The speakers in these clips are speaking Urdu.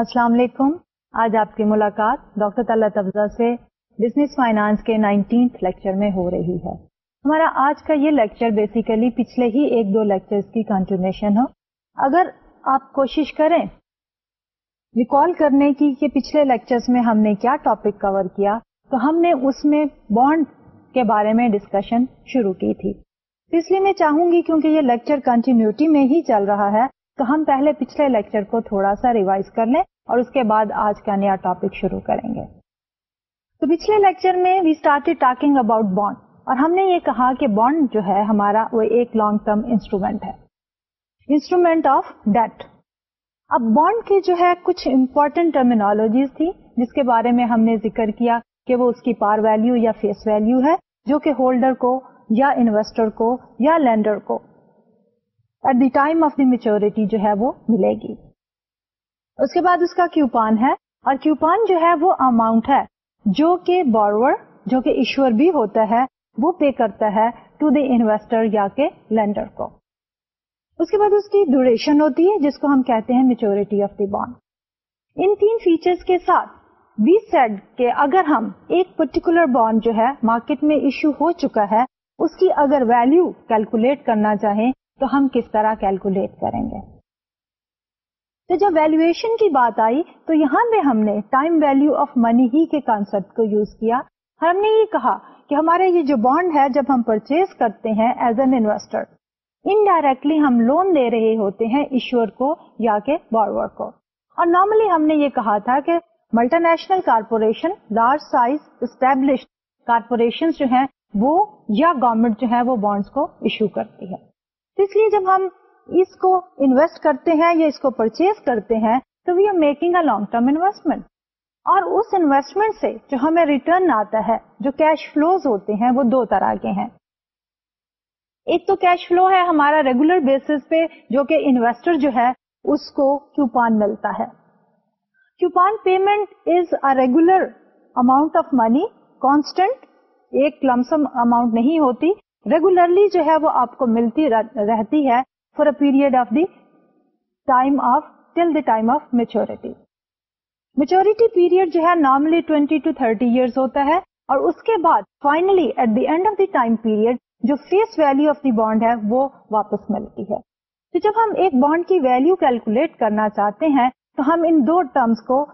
السلام علیکم۔ آج آپ کی ملاقات ڈاکٹر طلعت افزا سے بزنس فائنانس کے نائنٹینتھ لیکچر میں ہو رہی ہے۔ ہمارا آج کا یہ لیکچر بیسیکلی پچھلے ہی ایک دو لیکچر کی کنٹینیوشن ہو۔ اگر آپ کوشش کریں ریکال کرنے کی کہ پچھلے لیکچرز میں ہم نے کیا ٹاپک کور کیا، تو ہم نے اس میں بانڈ کے بارے میں ڈسکشن شروع کی تھی۔ اس لیے میں چاہوں گی کیونکہ یہ لیکچر کنٹینیوٹی میں ہی چل رہا ہے، تو ہم پہلے پچھلے لیکچر کو تھوڑا سا ریوائز کر لیں۔ اور اس کے بعد آج کا نیا ٹاپک شروع کریں گے۔ تو پچھلے لیکچر میں وی ٹاکنگ اباؤٹ بانڈ اور ہم نے یہ کہا کہ بانڈ جو ہے ہمارا وہ ایک لانگ ٹرم انسٹرومینٹ ہے۔ انسٹرومینٹ آف ڈیٹ اب بانڈ کی جو ہے کچھ امپورٹینٹ ٹرمینالوجیز تھی جس کے بارے میں ہم نے ذکر کیا کہ وہ اس کی پار ویلو یا فیس ویلو ہے جو کہ ہولڈر کو یا انویسٹر کو یا لینڈر کو۔ At the time of the maturity جو ہے وہ ملے گی۔ اس کے بعد اس کا کیوپان ہے اور کیوپان جو ہے وہ اماؤنٹ ہے جو کہ بورور جو کہ ایشور بھی ہوتا ہے، وہ پے کرتا ہے ٹو دی انویسٹر یا کے لینڈر کو۔ اس کے بعد اس کی ڈوریشن ہوتی ہے جس کو ہم کہتے ہیں میچورٹی آف دی بانڈ ان تین فیچرز کے ساتھ وی سیڈ کہ اگر ہم ایک پرٹیکولر بانڈ جو ہے مارکیٹ میں ایشو ہو چکا ہے، اس کی اگر ویلو کیلکولیٹ کرنا چاہیں تو ہم کس طرح کیلکولیٹ کریں گے۔ تو جب ویلویشن کی بات آئی، تو یہاں پہ ہم نے ٹائم ویلو آف منی ہی کے کانسپٹ کو یوز کیا۔ ہم نے یہ کہا کہ ہمارے یہ جو بانڈ ہے، جب ہم پرچیز کرتے ہیں ایز این انویسٹر انڈائریکٹلی ہم لون دے رہے ہوتے ہیں ایشور کو یا کہ بارور کو۔ اور نارملی ہم نے یہ کہا تھا کہ multinational corporation large size establish corporation جو ہیں، وہ یا گورمنٹ جو ہے وہ بانڈس کو ایشو کرتی ہے اس لیے جب ہم اس کو انویسٹ کرتے ہیں یا اس کو پرچیز کرتے ہیں، تو we are making a long term investment اور اس انویسٹمنٹ سے جو ہمیں ریٹرن آتا ہے، جو کیش فلوز ہوتے ہیں، وہ دو طرح کے ہیں. ایک تو کیش فلو ہے ہمارا ریگولر بیسس پہ، جو کہ انویسٹر جو ہے، اس کو کیوپان ملتا ہے. Coupon payment is a regular amount of money constant ایک لمسم اماؤنٹ نہیں ہوتی. ریگولرلی جو ہے وہ آپ کو ملتی رہتی ہے. For a period of the time of till the time of maturity maturity period جو ہے normally twenty two thirty years ہوتا ہے اور اس کے بعد finally at the end of the time period جو face value of the bond ہے وہ واپس ملتی ہے تو جب ہم ایک بانڈ کی ویلو کیلکولیٹ کرنا چاہتے ہیں تو ہم ان دو ٹرمس کو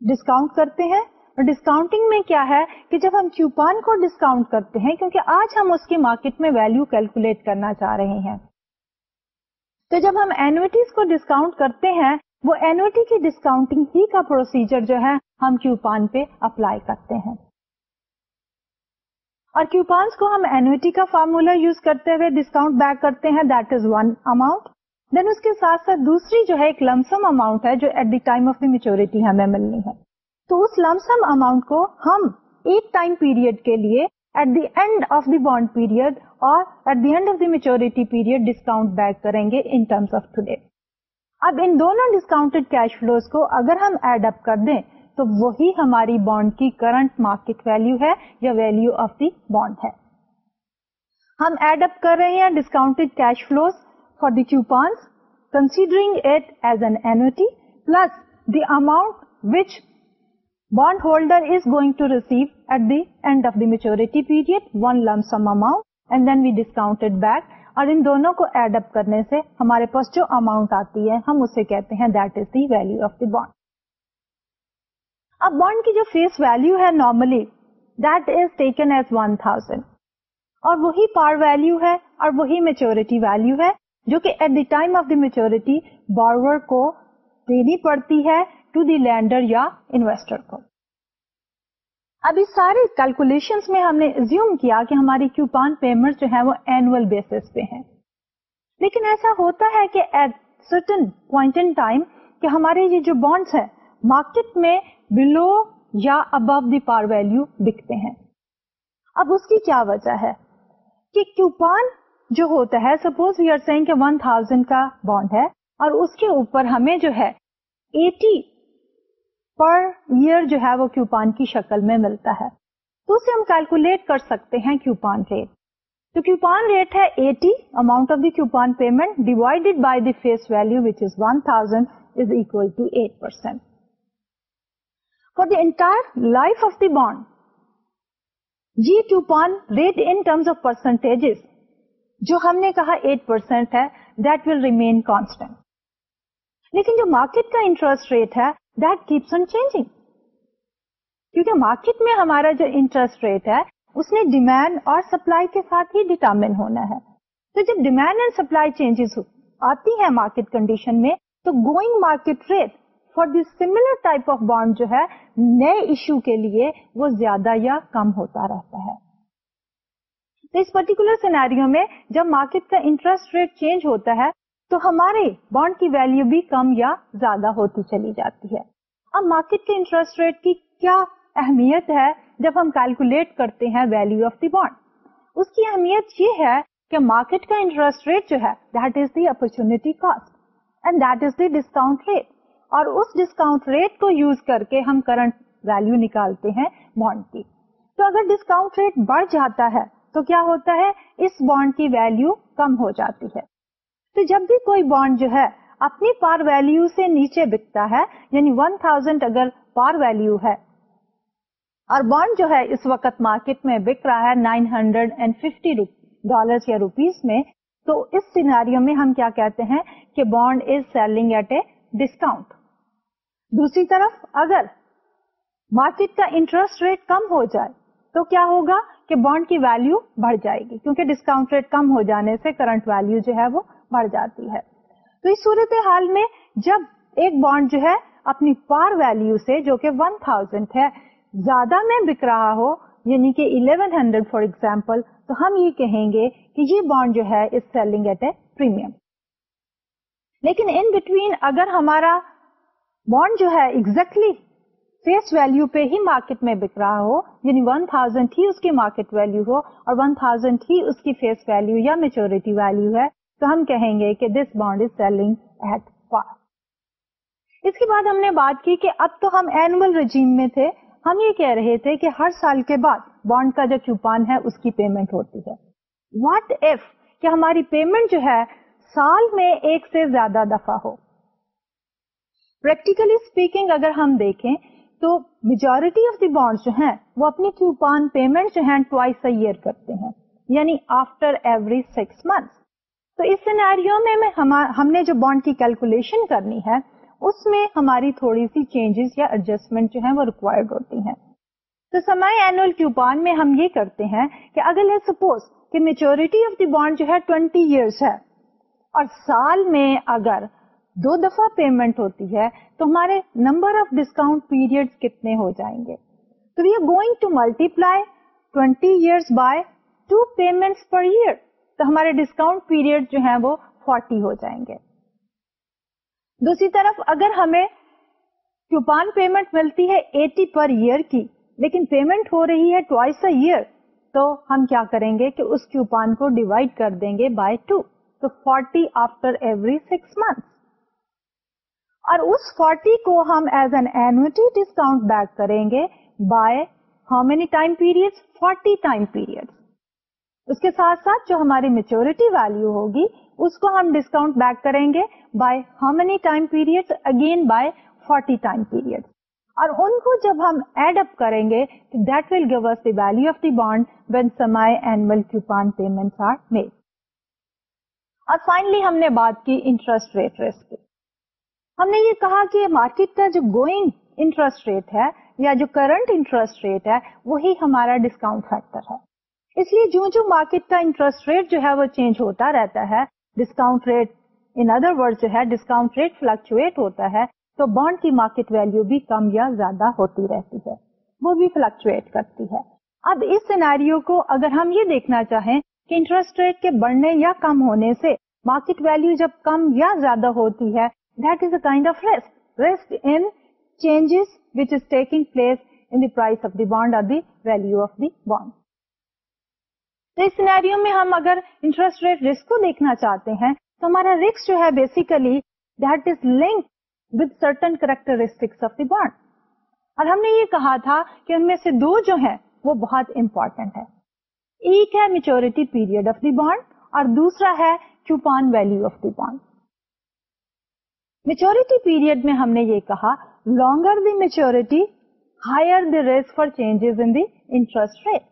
ڈسکاؤنٹ کرتے ہیں اور ڈسکاؤنٹنگ میں کیا ہے کہ جب ہم کیوپان کو ڈسکاؤنٹ کرتے ہیں کیونکہ آج ہم اس کی مارکیٹ میں ویلو کیلکولیٹ کرنا چاہ رہے ہیں تو جب ہم اینوٹیز کو ڈسکاؤنٹ کرتے ہیں، وہ اینوٹی کی ڈسکاؤنٹنگ ہی کا پروسیجر جو ہے، ہم کیوپان پہ اپلائی کرتے ہیں۔ اور کیوپانس کو ہم اینوٹی کا فارمولا یوز کرتے ہوئے ڈسکاؤنٹ بیک کرتے ہیں that is one amount then اس کے ساتھ ساتھ دوسری جو ہے، ایک لمسم اماؤنٹ ہے، جو at the time of the maturity ہمیں ملنی ہے۔ تو اس لمسم اماؤنٹ کو ہم ایک ٹائم پیریڈ کے لیے at the end of the bond period اور at the end of the maturity period discount back کریں گے ان ٹرمس آف ٹوڈے اب ان دونوں ڈسکاؤنٹڈ کیش فلوز کو اگر ہم ایڈ اپ کر دیں تو وہی ہماری بانڈ کی کرنٹ مارکیٹ ویلو ہے یا ویلو آف دی بانڈ ہے. ہم ایڈ اپ کر رہے ہیں discounted cash flows for the coupons considering it as an annuity plus the amount which bond holder is going to receive at the end of the maturity period one lump sum amount and then we discount back اور ان دونوں کو ایڈ اپ کرنے سے ہمارے پاس جو اماؤنٹ آتی ہے ہم اسے کہتے ہیں that is the value of the bond اب بانڈ کی جو فیس ویلو ہے normally that is taken as one thousand اور وہی پار ویلو ہے اور وہی میچورٹی ویلو ہے جو کہ at the time of the maturity borrower کو دینی پڑتی ہے ٹو دی لینڈر یا انویسٹر کو۔ اب اس سارے کیلکولیشن میں ہم نے زیوم کیا کہ ہماری کیوپان پیمنٹ جو ہے وہ اینوئل بیسس پہ ہیں لیکن ایسا ہوتا ہے کہ at certain point in time کہ ہمارے یہ جو بانڈس ہیں مارکیٹ میں بلو یا ابو دی پار ویلو بکتے ہیں۔ اب اس کی کیا وجہ ہے؟ کہ کیوپان جو ہوتا ہے سپوز وی آر سینگ کہ ون تھاؤزینڈ کا بانڈ ہے اور اس کے اوپر ہمیں جو ہے ایٹی پر ایئر جو ہے وہ کیوپان کی شکل میں ملتا ہے۔ تو اسے ہم کیلکولیٹ کر سکتے ہیں کیوپان ریٹ تو کیوپان ریٹ ہے eighty amount of the coupon payment divided by the face value which is one thousand is equal to eight percent for the entire life of the bond G coupon rate in terms of percentage جو ہم نے کہا ایٹ پرسینٹ ہے دیٹ ول ریمین کانسٹنٹ لیکن جو مارکیٹ کا انٹرسٹ ریٹ ہے دیٹ کیپس آن چینجنگ کیونکہ مارکیٹ میں ہمارا جو انٹرسٹ ریٹ ہے اس نے ڈیمانڈ اور سپلائی کے ساتھ ہی ڈیٹرمن ہونا ہے تو جب ڈیمانڈ اینڈ سپلائی چینجز آتی ہیں مارکیٹ کنڈیشن میں تو going market rate for the similar type of bond جو ہے نئے ایشو کے لیے وہ زیادہ یا کم ہوتا رہتا ہے تو اس پرٹیکولر سینیریو میں جب مارکیٹ کا انٹرسٹ ریٹ چینج ہوتا ہے تو ہمارے بانڈ کی ویلو بھی کم یا زیادہ ہوتی چلی جاتی ہے۔ اب مارکیٹ کے انٹرسٹ ریٹ کی کیا اہمیت ہے جب ہم کیلکولیٹ کرتے ہیں ویلو آف دی بانڈ اس کی اہمیت یہ ہے کہ مارکیٹ کا انٹرسٹ ریٹ جو ہے that is the opportunity cost and that is the discount rate اور اس ڈسکاؤنٹ ریٹ کو یوز کر کے ہم کرنٹ ویلو نکالتے ہیں بانڈ کی۔ تو اگر ڈسکاؤنٹ ریٹ بڑھ جاتا ہے تو کیا ہوتا ہے؟ اس بانڈ کی ویلو کم ہو جاتی ہے۔ تو جب بھی کوئی بانڈ جو ہے اپنی پار ویلو سے نیچے بکتا ہے یعنی ون تھاؤزینڈ اگر پار ویلو ہے، اور بانڈ جو ہے اس وقت مارکیٹ میں بک رہا ہے nine hundred and fifty dollar یا روپیز میں، تو اس سیناریو میں ہم کیا کہتے ہیں کہ bond is selling at a discount دوسری طرف اگر مارکیٹ کا انٹرسٹ ریٹ کم ہو جائے، تو کیا ہوگا کہ بانڈ کی ویلو بڑھ جائے گی، کیونکہ ڈسکاؤنٹ ریٹ کم ہو جانے سے کرنٹ ویلو جو ہے وہ بڑھ جاتی ہے۔ تو اس صورت حال میں جب ایک بانڈ جو ہے اپنی پار ویلو سے جو کہ ون تھاؤزینڈ ہے، زیادہ میں بک رہا ہو یعنی کہ 1100 فار ایگزامپل تو ہم یہ کہیں گے کہ یہ بانڈ جو ہے اس سیلنگ ایٹ اے پریمیم لیکن ان بٹوین اگر ہمارا بانڈ جو ہے ایگزیکٹلی فیس ویلو پہ ہی مارکیٹ میں بک رہا ہو یعنی 1000 ہی اس کی مارکیٹ ویلو ہو اور 1000 ہی اس کی فیس ویلو یا میچورٹی ویلو ہے تو ہم کہیں گے کہ this bond is selling at par اس کے بعد ہم نے بات کی کہ اب تو ہم اینوئل رجیم میں تھے، ہم یہ کہہ رہے تھے کہ ہر سال کے بعد بانڈ کا جو چوپان ہے، اس کی پیمنٹ ہوتی ہے۔ واٹ ایف کہ ہماری پیمنٹ جو ہے، سال میں ایک سے زیادہ دفعہ ہو۔ پریکٹیکلی اسپیکنگ اگر ہم دیکھیں تو میجورٹی آف دی بانڈ جو ہیں، وہ اپنی چوپان پیمنٹ جو ہے ٹوائس ایئر کرتے ہیں۔ یعنی آفٹر ایوری سکس منتھ تو اس سینیریو میں ہم نے جو بانڈ کی کیلکولیشن کرنی ہے، اس میں ہماری تھوڑی سی چینجز یا ایڈجسٹمنٹ جو ہیں وہ ریکوائرڈ ہوتی ہیں۔ تو سمائی اینوئل کیوپان میں ہم یہ کرتے ہیں کہ اگر سپوز کہ میچورٹی آف دی بانڈ جو ہے ٹوینٹی ایئرس ہے، اور سال میں اگر دو دفعہ پیمنٹ ہوتی ہے، تو ہمارے نمبر آف ڈسکاؤنٹ پیریڈ کتنے ہو جائیں گے؟ تو we are going to multiply twenty years by two payment per year تو ہمارے ڈسکاؤنٹ پیریڈ جو ہیں وہ فورٹی ہو جائیں گے۔ دوسری طرف اگر ہمیں کیوپان پیمنٹ ملتی ہے ایٹی پر ایئر کی، لیکن پیمنٹ ہو رہی ہے ٹوائس اے ایئر تو ہم کیا کریں گے کہ اس کیوپان کو ڈیوائڈ کر دیں گے بائی ٹو تو forty after every six month اور اس فورٹی کو ہم as an annuity discount back کریں گے by how many time period forty time period اس کے ساتھ ساتھ جو ہماری میچورٹی ویلو ہوگی، اس کو ہم ڈسکاؤنٹ بیک کریں گے by how many time period again by forty time period اور ان کو جب ہم ایڈ اپ کریں گے that will give us the value of the bond when semi annual coupon payment are made اور فائنلی ہم نے بات کی انٹرسٹ ریٹ رسک کی۔ ہم نے یہ کہا کہ مارکیٹ کا جو گوئنگ انٹرسٹ ریٹ ہے یا جو کرنٹ انٹرسٹ ریٹ ہے، وہی ہمارا ڈسکاؤنٹ فیکٹر ہے۔ اس لیے جو جو مارکیٹ کا انٹرسٹ ریٹ جو ہے وہ چینج ہوتا رہتا ہے discount rate in other word جو ہے ڈسکاؤنٹ ریٹ فلکچویٹ ہوتا ہے، تو بانڈ کی مارکیٹ ویلو بھی کم یا زیادہ ہوتی رہتی ہے، وہ بھی فلکچویٹ کرتی ہے۔ اب اس سینیریو کو اگر ہم یہ دیکھنا چاہیں کہ انٹرسٹ ریٹ کے بڑھنے یا کم ہونے سے مارکیٹ ویلو جب کم یا زیادہ ہوتی ہے that is a kind of risk risk in changes which is taking place in the price of the bond اور the value of the bond تو اس سینیریو میں ہم اگر انٹرسٹ ریٹ رسک کو دیکھنا چاہتے ہیں، تو ہمارا رسک جو ہے basically that is link with certain characteristics of the bond اور ہم نے یہ کہا تھا کہ ان میں سے دو جو ہیں، وہ بہت امپورٹینٹ ہے ایک ہے maturity period of the bond اور دوسرا ہے coupon value of the bond maturity period میں ہم نے یہ کہا longer the maturity higher the risk for changes in the interest rate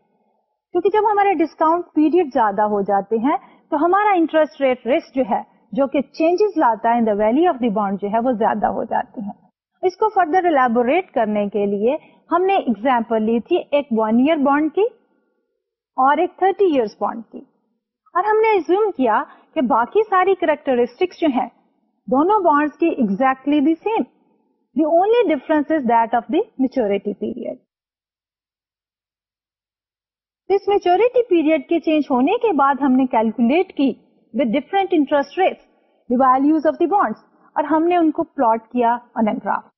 کیونکہ جب ہمارے ڈسکاؤنٹ پیریڈ زیادہ ہو جاتے ہیں، تو ہمارا انٹرسٹ ریٹ رسک جو ہے، جو کہ چینجز لاتا ہے the value of the bond جو ہے، وہ زیادہ ہو جاتی ہیں۔ اس کو فردر الیبوریٹ کرنے کے لیے ہم نے اگزامپل لی تھی ایک ون ایئر بانڈ کی اور ایک تھرٹی ایئرس بانڈ کی۔ اور ہم نے زوم کیا کہ باقی ساری کریکٹرسٹکس جو ہیں، دونوں بانڈس کی exactly the same the only difference is that of the maturity period us maturity period کے چینج ہونے کے بعد ہم نے کیلکولیٹ کی with different interest rate the values of the bonds اور ہم نے ان کو پلاٹ کیا آن گراف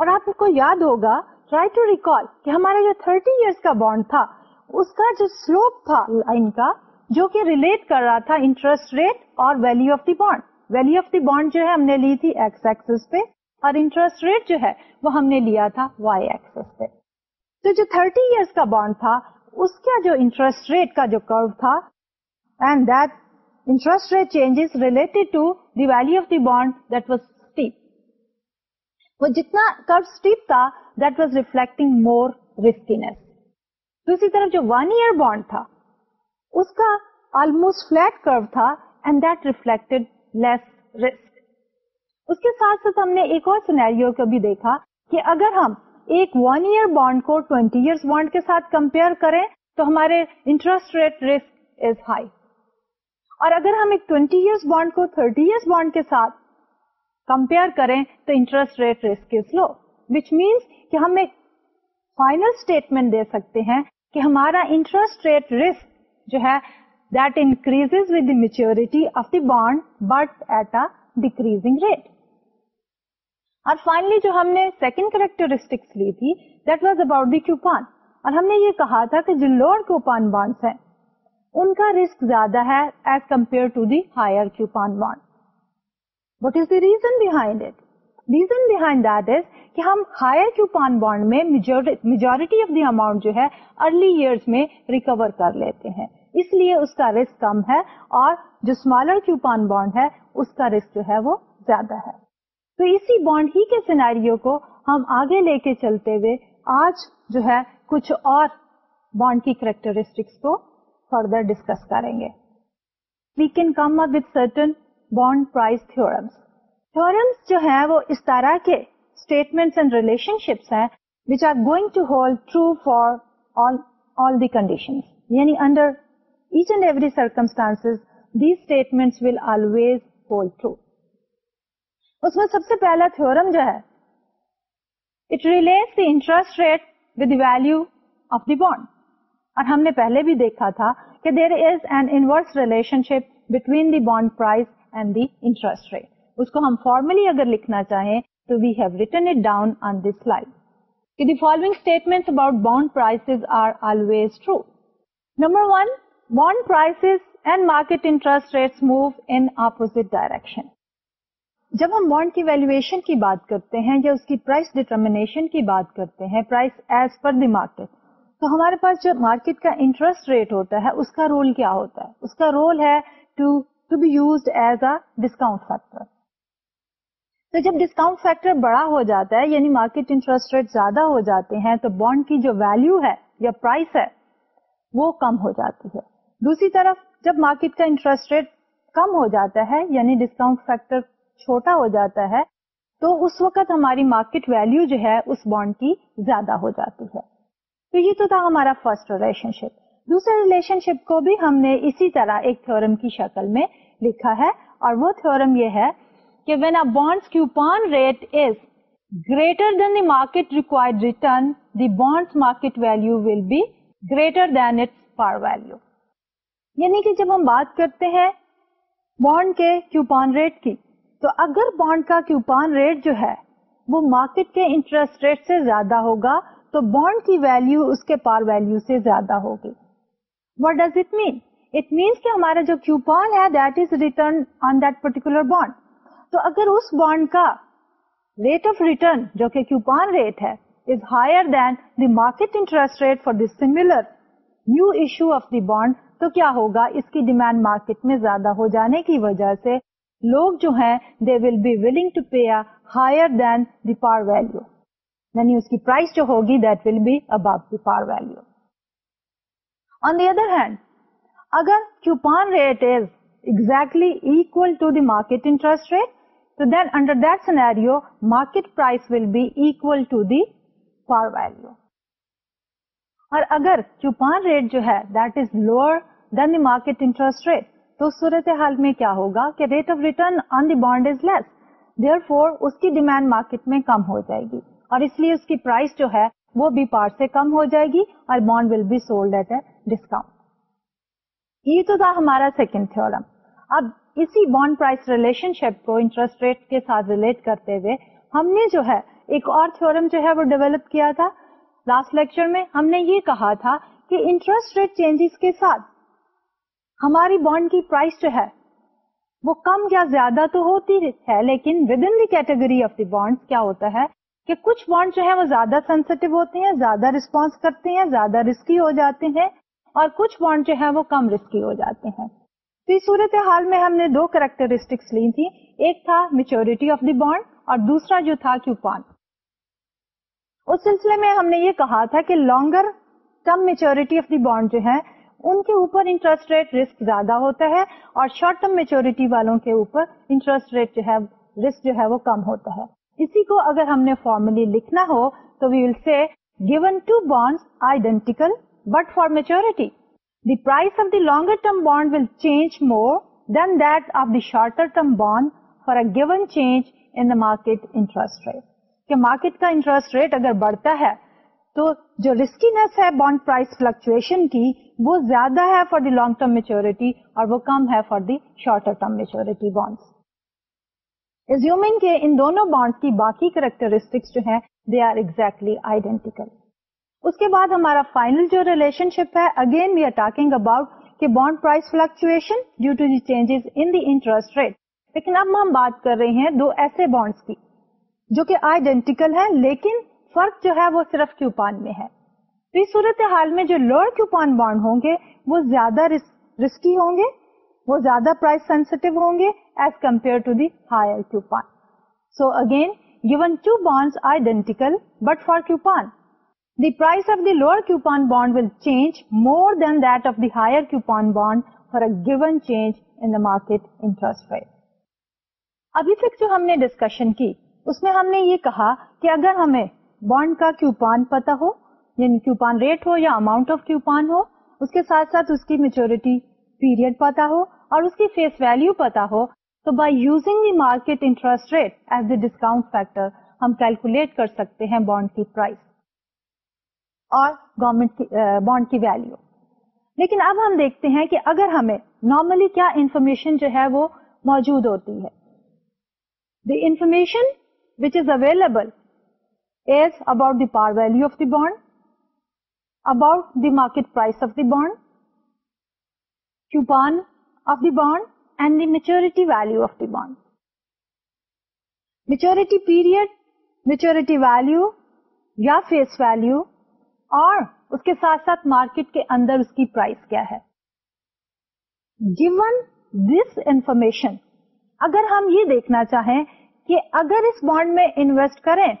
اور آپ کو یاد ہوگا ٹرائی ٹو ریکال کہ ہمارا جو تھرٹی ایئرس کا بانڈ تھا، اس کا جو سلوپ تھا لائن کا، جو کہ ریلیٹ کر رہا تھا انٹرسٹ ریٹ اور value of the bond value of the bond جو ہے ہم نے لی تھی ایکس ایکسس پہ، اور انٹرسٹ ریٹ جو ہے وہ ہم نے لیا تھا وائی ایکسس پہ. تو جو تھرٹی ایئرس کا بانڈ تھا اس کا جو انٹرسٹ ریٹ کا جو کرو تھا and that interest rate changes related to the value of the bond that was steep وہ جتنا کرو اسٹیپ تھا that was reflecting more riskiness دوسری طرف جو ون ایئر بانڈ تھا، اس کا آلموسٹ فلیٹ کرو تھا and that reflected less risk اس کے ساتھ ساتھ ہم نے ایک اور سینیریو کو بھی دیکھا کہ اگر ہم ایک ون ایئر بانڈ کو ٹوینٹی ایئرس بانڈ کے ساتھ کمپیئر کریں تو ہمارے interest rate risk is high اور اگر ہم ایک ٹوینٹی ایئرس بانڈ کو تھرٹی ایئرس بانڈ کے ساتھ کمپیئر کریں تو interest rate risk is low which means کہ ہم ایک فائنل اسٹیٹمنٹ دے سکتے ہیں کہ ہمارا انٹرسٹ ریٹ رسک جو ہے that increase with the maturity of the bond but at a decreasing rate اور فائنلی جو ہم نے سیکنڈ کریکٹرسٹکس لی تھی that was about the coupon اور ہم نے یہ کہا تھا کہ جو لوور کیوپان بانڈس ہیں، ان کا رسک زیادہ ہے as compare to the higher coupon bond what is the reason behind it reason behind that is کہ ہم ہائر کیوپان بانڈ میں میجورٹی آف دی اماؤنٹ جو ہے ارلی ایئرس میں ریکور کر لیتے ہیں. اس لیے اس کا رسک کم ہے اور جو اسمالر کیوپان بانڈ ہے، اس کا رسک جو ہے وہ زیادہ ہے. تو اسی بانڈ ہی کے سینیریو کو ہم آگے لے کے چلتے ہوئے آج جو ہے کچھ اور بانڈ کی کریکٹرسٹکس کو فردر ڈسکس کریں گے۔ We can come up with certain bond price theorems theorems جو ہے وہ اس طرح کے اسٹیٹمنٹ اینڈ ریلیشن شپس ہیں which are going to hold true for all the condition یعنی under each and every circumstance these statement will always hold true اس میں سب سے پہلا تھورم جو ہے it relate the interest rate with value of the bond اور ہم نے پہلے بھی دیکھا تھا کہ there is an inverse relationship between the bond price and the interest rate اس کو ہم فارملی اگر لکھنا چاہیں تو we have written it down on this line the following statement about bond prices are always true number one bond prices and market interest rate move in opposite direction جب ہم بانڈ کی ویلویشن کی بات کرتے ہیں یا اس کی پرائس ڈیٹرمیشن کی بات کرتے ہیں price as per the market تو ہمارے پاس جو مارکیٹ کا انٹرسٹ ریٹ ہوتا ہے، اس کا رول کیا ہوتا ہے؟ اس کا رول ہے to to be use as a discount factor تو جب ڈسکاؤنٹ فیکٹر بڑا ہو جاتا ہے یعنی مارکیٹ انٹرسٹ ریٹ زیادہ ہو جاتے ہیں، تو بانڈ کی جو ویلو ہے یا پرائس ہے، وہ کم ہو جاتی ہے. دوسری طرف جب مارکیٹ کا انٹرسٹ ریٹ کم ہو جاتا ہے یعنی ڈسکاؤنٹ فیکٹر چھوٹا ہو جاتا ہے، تو اس وقت ہماری مارکیٹ ویلو جو ہے، اس بانڈ کی زیادہ ہو جاتی ہے۔ تو یہ تو تھا ہمارا فرسٹ ریلیشن شپ دوسرے ریلیشن شپ کو بھی ہم نے اسی طرح ایک تھورم کی شکل میں لکھا ہے۔ اور وہ تھورم یہ ہے کہ when a bond coupon rate is greater than the market required return the bond market value will be greater than its par value یعنی کہ جب ہم بات کرتے ہیں بانڈ کے کیوپان ریٹ کی تو اگر بانڈ کا کیوپان ریٹ جو ہے وہ مارکیٹ کے انٹرسٹ ریٹ سے زیادہ ہوگا، تو بانڈ کی ویلو اس کے پار ویلو سے زیادہ ہوگی۔ What does it mean it means کہ ہمارا جو کیوپان ہے that is return on that particular bond تو اگر اس بانڈ کا ریٹ آف ریٹرن جو کہ کیوپان ریٹ ہے is higher than the market interest rate for this similar new issue of the bond تو کیا ہوگا؟ اس کی ڈیمانڈ مارکیٹ میں زیادہ ہو جانے کی وجہ سے لوگ جو ہیں they will be willing to pay higher than the par value یعنی اس کی پرائز جو ہوگی that will be above the par value on the other hand اگر coupon rate is exactly equal to the market interest rate تو then under that scenario market price will be equal to the par value اور اگر کیوپان ریٹ جو ہے that is lower than the market interest rate تو صورت حال میں کیا ہوگا کہ rate of return on the bond is less therefore اس کی ڈیمانڈ مارکیٹ میں کم ہو جائے گی. اور اس لیے اس کی پرائز جو ہے، وہ بھی پار سے کم ہو جائے گی اور bond will be sold at a discount یہ تو تھا ہمارا سیکنڈ تھورم اب اسی بانڈ پرائز ریلیشن شپ کو انٹرسٹ ریٹ کے ساتھ ریلیٹ کرتے ہوئے ہم نے جو ہے، ایک اور تھورم جو ہے، وہ ڈیولپ کیا تھا. لاسٹ لیکچر میں ہم نے یہ کہا تھا کہ انٹرسٹ ریٹ چینجز کے ساتھ ہماری بانڈ کی پرائز جو ہے، وہ کم یا زیادہ تو ہوتی ہے، لیکن within the category of the bond کیا ہوتا ہے کہ کچھ بانڈ جو ہے وہ زیادہ سینسٹیو ہوتے ہیں، زیادہ رسپانس کرتے ہیں، زیادہ رسکی ہو جاتے ہیں، اور کچھ بانڈ جو ہے وہ کم رسکی ہو جاتے ہیں۔ تو اس صورت حال میں ہم نے دو کریکٹرسٹکس لی تھی ایک تھا میچورٹی آف دی بانڈ اور دوسرا جو تھا کیوپان اس سلسلے میں ہم نے یہ کہا تھا کہ لانگر کم میچورٹی آف دی بانڈ جو ہے ان کے اوپر انٹرسٹ ریٹ رسک زیادہ ہوتا ہے اور شارٹ ٹرم میچورٹی والوں کے اوپر انٹرسٹ ریٹ جو ہے رسک جو ہے وہ کم ہوتا ہے۔ اسی کو اگر ہم نے فارملی لکھنا ہو تو we will see given two bond identical but for maturity the price of the longer term bond will change more than that of the shorter term bond for a given change in market interest rate کہ مارکیٹ کا انٹرسٹ ریٹ اگر بڑھتا ہے تو جو رسکینس ہے بانڈ پرائز فلکچویشن کی، وہ زیادہ ہے for the long term maturity اور وہ کم ہے for the shorter term maturity bonds assuming کے ان دونوں بانڈ کی باقی کریکٹرسٹکس جو ہیں دے آر ایگزیکٹلی آئیڈینٹیکل اس کے بعد ہمارا فائنل جو ریلیشن شپ ہے again we are talking about کہ bond price fluctuation due to the changes in the interest rate لیکن اب ہم بات کر رہے ہیں دو ایسے بانڈس کی، جو کہ آئیڈینٹیکل ہے لیکن فرق جو ہے وہ صرف کیوپان میں ہے۔ تو اس صورت حال میں جو لوور کیوپان بانڈ ہوں گے، وہ زیادہ رسکی ہوں گے، وہ زیادہ پرائز سینسٹیو ہوں گے as compare to the higher coupon. So again given two bond identical but for coupon the price of the lower coupon bond will change more than that of the higher coupon bond for a given change in the market interest rate ابھی تک جو ہم نے ڈسکشن کی، اس میں ہم نے یہ کہا کہ اگر ہمیں بانڈ کا کیوپان پتا ہو یعنی کیوپان ریٹ ہو یا اماؤنٹ آف کیوپان ہو، اس کے ساتھ ساتھ اس کی میچورٹی پیریڈ پتا ہو اور اس کی فیس ویلو پتا ہو۔ تو by using the market interest rate as a discount factor ہم کیلکولیٹ کر سکتے ہیں بانڈ کی پرائز اور گورمنٹ بانڈ کی ویلو لیکن اب ہم دیکھتے ہیں کہ اگر ہمیں نارملی کیا انفارمیشن جو ہے وہ موجود ہوتی ہے۔ The information which is available is about the par value of the bond about the market price of the bond, coupon of the bond, and the maturity value of the bond. Maturity period, maturity value یا فیس ویلو اور اس کے ساتھ ساتھ مارکیٹ کے اندر اس کی پرائز کیا ہے گیون دس انفارمیشن اگر ہم یہ دیکھنا چاہیں کہ اگر اس بانڈ میں انویسٹ کریں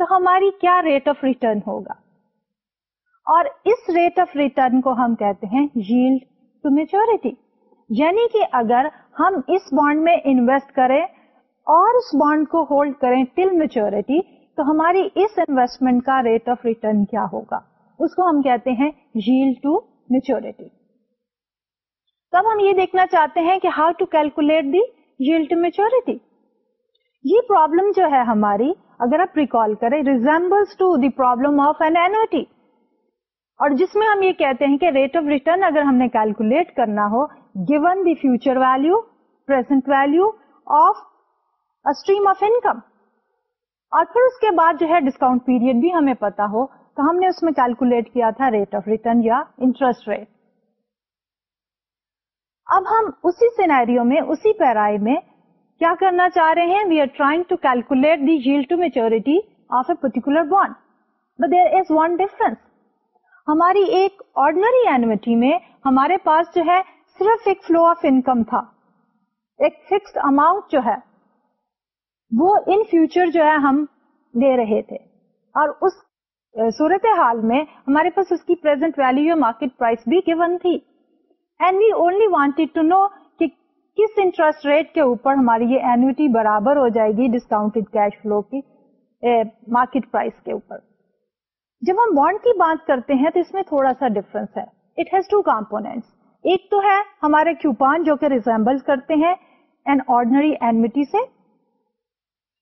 تو ہماری کیا ریٹ آف ریٹرن ہوگا؟ اور اس ریٹ آف ریٹرن کو ہم کہتے ہیں ییلڈ ٹو میچورٹی یعنی کہ اگر ہم اس بانڈ میں انویسٹ کریں اور اس بانڈ کو ہولڈ کریں ٹل میچورٹی تو ہماری اس انویسٹمنٹ کا ریٹ آف ریٹرن کیا ہوگا؟ اس کو ہم کہتے ہیں ییلڈ ٹو میچورٹی تب ہم یہ دیکھنا چاہتے ہیں کہ how to calculate the yield to maturity یہ پرابلم جو ہے ہماری اگر آپ ریکال کریں resembles to the problem of an annuity اور جس میں ہم یہ کہتے ہیں کہ ریٹ آف ریٹرن اگر ہم نے کیلکولیٹ کرنا ہو given the future value present value of stream of income اور پھر اس کے بعد جو ہے ڈسکاؤنٹ پیریڈ بھی ہمیں پتا ہو تو ہم نے اس میں کیلکولیٹ کیا تھا ریٹ آف ریٹرن یا انٹرسٹ ریٹ اب ہم اسی سینیریو میں، اسی پیرائے میں کیا کرنا چاہ رہے ہیں؟ We are trying to calculate the jail to maturity of a particular bond but there is one difference ہماری ایک آرڈنری اینوٹی میں ہمارے پاس جو ہے صرف ایک فلو آف انکم تھا. ایک فکس اماؤنٹ جو ہے، وہ ان فیوچر جو ہے ہم دے رہے تھے. اور اس صورت حال میں ہمارے پاس اس کی پرزینٹ ویلو یا مارکیٹ پرائس بھی گیون تھی. And we only wanted to know کس انٹرسٹ ریٹ کے اوپر ہماری یہ اینوٹی برابر ہو جائے گی ڈسکاؤنٹڈ کیش فلو کی مارکیٹ پرائس کے اوپر؟ جب ہم بانڈ کی بات کرتے ہیں تو اس میں تھوڑا سا ڈفرنس ہے۔ اٹ ہیز ٹو کمپونیٹ ایک تو ہے ہمارے کیوپان جو کہ ریزمبل کرتے ہیں این آرڈنری اینوٹی سے۔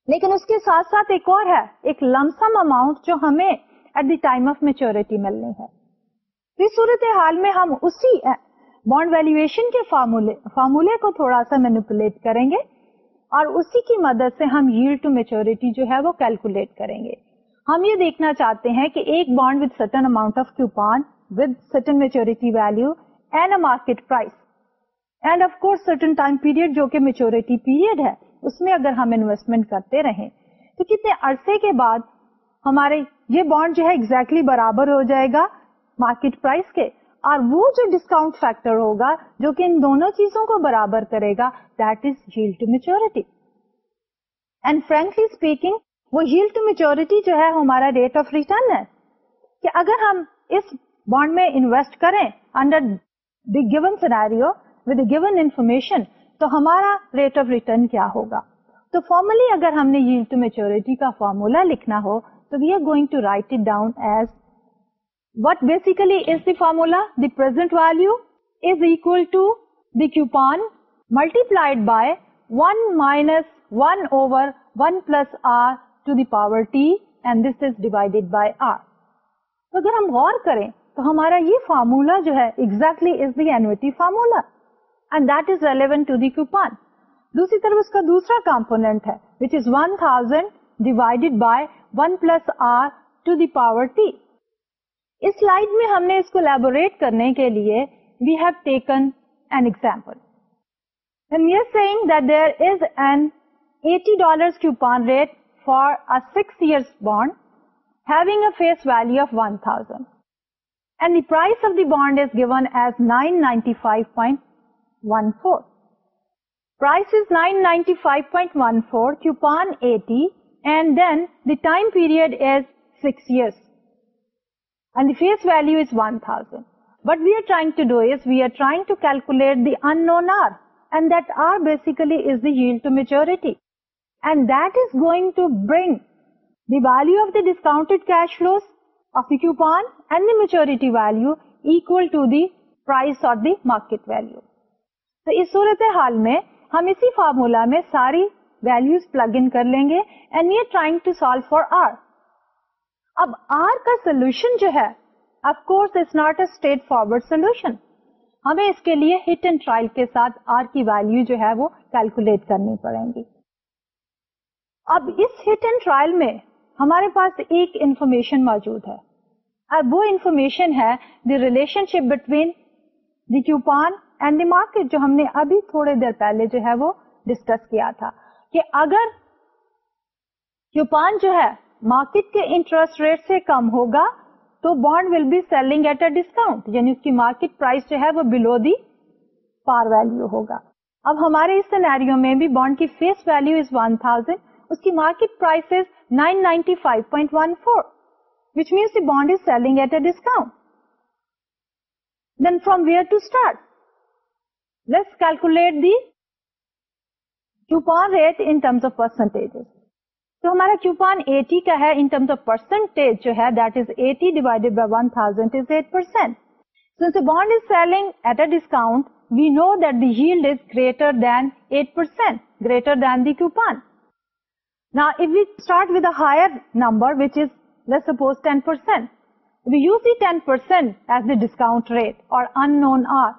لیکن اس کے ساتھ ساتھ ایک اور ہے، ایک لمسم اماؤنٹ جو ہمیں at the time of maturity ملنی ہے۔ اس صورت حال میں ہم اسی بانڈ ویلویشن کے فارمولے فارمولے کو تھوڑا سا مینپولیٹ کریں گے اور اسی کی مدد سے ہم یل ٹو میچورٹی جو ہے وہ کیلکولیٹ کریں گے۔ ہم یہ دیکھنا چاہتے ہیں کہ ایک bond with certain amount of coupon with certain maturity value and a market price and of course certain time period جو کہ میچورٹی پیریڈ ہے، اس میں اگر ہم انویسٹمنٹ کرتے رہیں۔ تو کتنے عرصے کے بعد ہمارے یہ بانڈ جو ہے exactly برابر ہو جائے گا مارکیٹ پرائز کے۔ اور وہ جو ڈسکاؤنٹ فیکٹر ہوگا جو کہ ان دونوں چیزوں کو برابر کرے گا that is yield to maturity and frankly speaking وہ ہیل ٹو میچورٹی جو ہے ہمارا ریٹ آف ریٹرن ہے کہ اگر ہم اس بانڈ میں انویسٹ کریں under the given scenario with given information تو ہمارا ریٹ آف ریٹرن کیا ہوگا؟ تو فارملی اگر ہم نے ٹو میچورٹی کا فارمولا لکھنا ہو، تو we are going to write it down as what basically is the formula the present value is equal to the coupon multiplied by one minus one over one plus r to the power t and this is divided by r اگر ہم غور کریں تو ہمارا یہ فارمولا جو ہے exactly is the annuity formula and that is relevant to the coupon دوسری طرف اس کا دوسرا کمپونیٹ ہے which is one thousand divided by one plus r to the power t us slide میں ہم نے اس کو لیبوریٹ کرنے کے لیے we have taken an example seeing that there is an eighty dollar coupon rate for six years bond having a face value of one thousand and the price of the bond is given as nine ninety five point one four price is nine ninety five point one four coupon eighty and then the time period is six years 6 years. And the face value is 1000. What we are trying to do is we are trying to calculate the unknown R, and that R basically is the yield to maturity. And that is going to bring the value of the discounted cash flows of the coupon and the maturity value equal to the price or the market value. تو اس صورت حال میں ہم اسی فارمولا میں ساری ویلوز پلگ ان کر لیں گے and you trying to solve for r اب آر کا سولوشن جو ہے of course it's not a straightforward solution ہمیں اس کے لیے ہٹ اینڈ ٹرائل کے ساتھ آر کی ویلو جو ہے وہ کیلکولیٹ کرنی پڑیں گی۔ اب اس ہٹ اینڈ ٹرائل میں ہمارے پاس ایک انفارمیشن موجود ہے۔ اب وہ انفارمیشن ہے the relationship between the coupon and the market جو ہم نے ابھی تھوڑے دیر پہلے جو ہے وہ ڈسکس کیا تھا کہ اگر کیوپان جو ہے مارکیٹ کے انٹرسٹ ریٹ سے کم ہوگا تو bond will be selling at a discount یعنی اس کی مارکیٹ پرائس جو ہے وہ بلو دی پار ویلو ہوگا. اب ہمارے اس سینیریو میں بھی بانڈ کی face value is one thousand اس کی market price is nine ninety five point one four which means the bond is selling at a discount Let's calculate the coupon rate in terms of percentages. تو ہمارا کیوپان 80 کا ہے ان ٹرمز آف پرسنٹیج جو ہے that is 80 divided by 1000 thousand is eight percent since bond is selling at a discount we know that the yield is greater than eight percent greater than the coupon Now, if we start with a higher number, which is, let's suppose, 10%, we use the 10% as the discount rate or unknown R,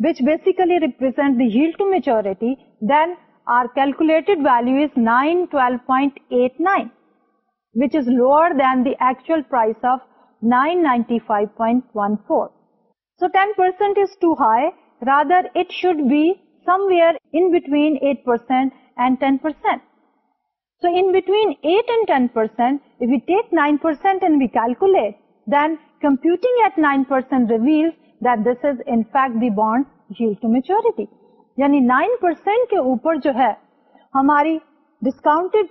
which basically represents the yield to maturity, then our calculated value is 912.89, which is lower than the actual price of 995.14. So 10% is too high. Rather, it should be somewhere in between 8% and 10%. So in between 8 and 10%, if we take 9% and we calculate, then computing at 9% reveals that this is in fact the bond yield to maturity. یعنی 9% کے اوپر جو ہے ہماری ڈسکاؤنٹڈ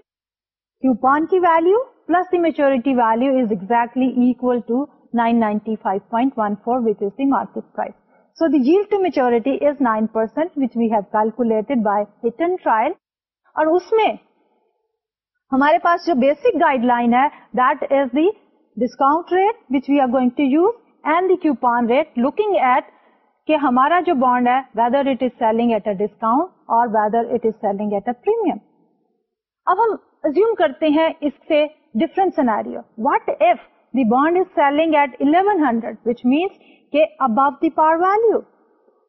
کیوپان کی value plus the maturity value is exactly equal to 995.14 which is the market price. So the yield to maturity is 9% which we have calculated by hit and trial اور اس میں ہمارے پاس جو بیسک گائڈ لائن ہے that is the discount rate which we are going to use and the coupon rate looking at کہ ہمارا جو بانڈ ہے whether it is selling at a discount اور whether it is selling at a premium اب ہم ازیوم کرتے ہیں اس سے different scenario what if the bond is selling at 1100 which means کہ above the par value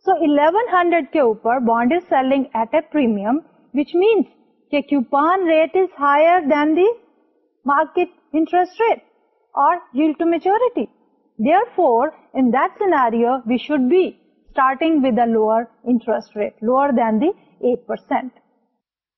so 1100 کے اوپر bond is selling at a premium which means کہ coupon rate is higher than the market interest rate اور yield to maturity. Therefore, in that scenario, we should starting with a lower interest rate, lower than the 8%.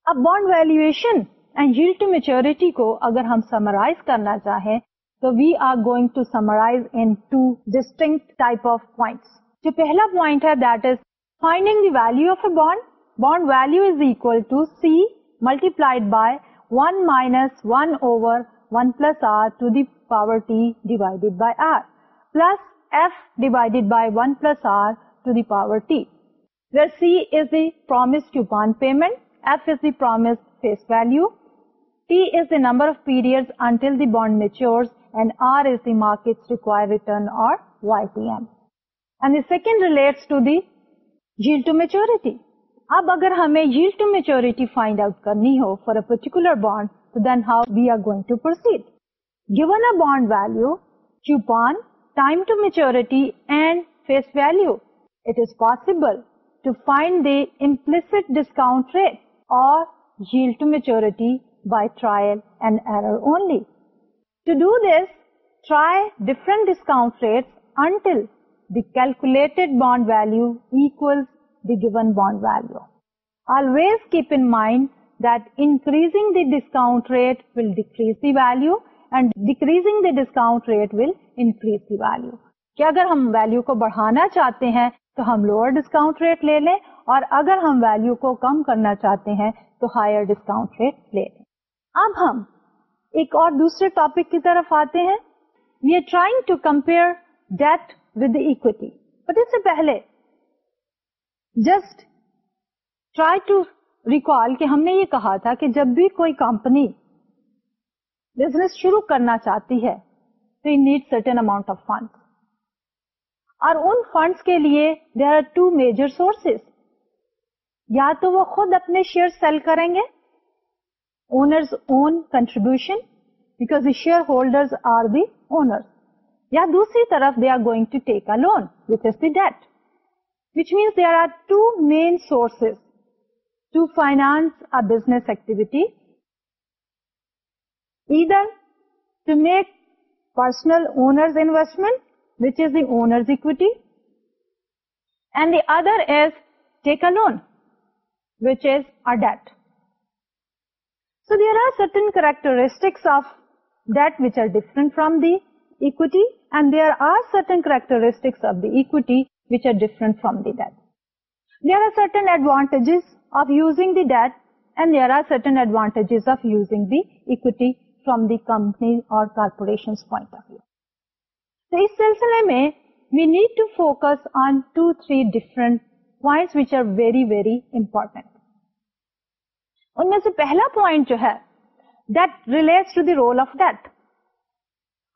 اب bond valuation and yield to maturity کو اگر ہم summarize کرنا چاہیں تو we are going to summarize in two distinct type of points جو پہلا پوائنٹ ہے that is finding the value of a bond bond value is equal to C multiplied by one minus one over one plus R to the power T divided by R plus F divided by one plus R to the power T where C is the promise coupon payment F is the promise face value T is the number of periods until the bond matures and R is the market's required return or YTM. And the second relates to the yield to maturity. اب اگر ہمیں yield to maturity find out کرنی ہو for a particular bond, so then how we are going to proceed? Given a bond value, coupon, time to maturity and face value, it is possible to find the implicit discount rate or yield to maturity by trial and error only. To do this, try different discount rates until the calculated bond value equals the given bond value. Always keep in mind that increasing the discount rate will decrease the value and decreasing the discount rate will increase the value. کہ اگر ہم ویلو کو بڑھانا چاہتے ہیں تو ہم لوور ڈسکاؤنٹ ریٹ لے لیں اور اگر ہم ویلو کو کم کرنا چاہتے ہیں تو ہائر ڈسکاؤنٹ ریٹ لے لیں۔ اب ہم ایک اور دوسرے ٹاپک کی طرف آتے ہیں۔ We are trying to compare debt with equity but اس سے پہلے جسٹ ٹرائی ٹو ریکال کہ ہم نے یہ کہا تھا کہ جب بھی کوئی کمپنی بزنس شروع کرنا چاہتی ہے تو need certain amount of fund اور ان فنڈس کے لیے there are two major sources یا تو وہ خود اپنے شیئر سیل کریں گے owners own contribution because share holder are the owner یا دوسری طرف they are going to take a loan which is the debt which means there are two main sources to finance a business activity either to make personal owners investment which is the owners equity and the other is take a loan which is a debt So there are certain characteristics of debt which are different from the equity and there are certain characteristics of the equity which are different from the debt. There are certain advantages of using the debt and there are certain advantages of using the equity from the company or corporation's point of view. So اس سلسلے میں we need to focus on two, three different points which are very, very important. ان میں سے پہلا پوائنٹ جو ہے that relates to the role of debt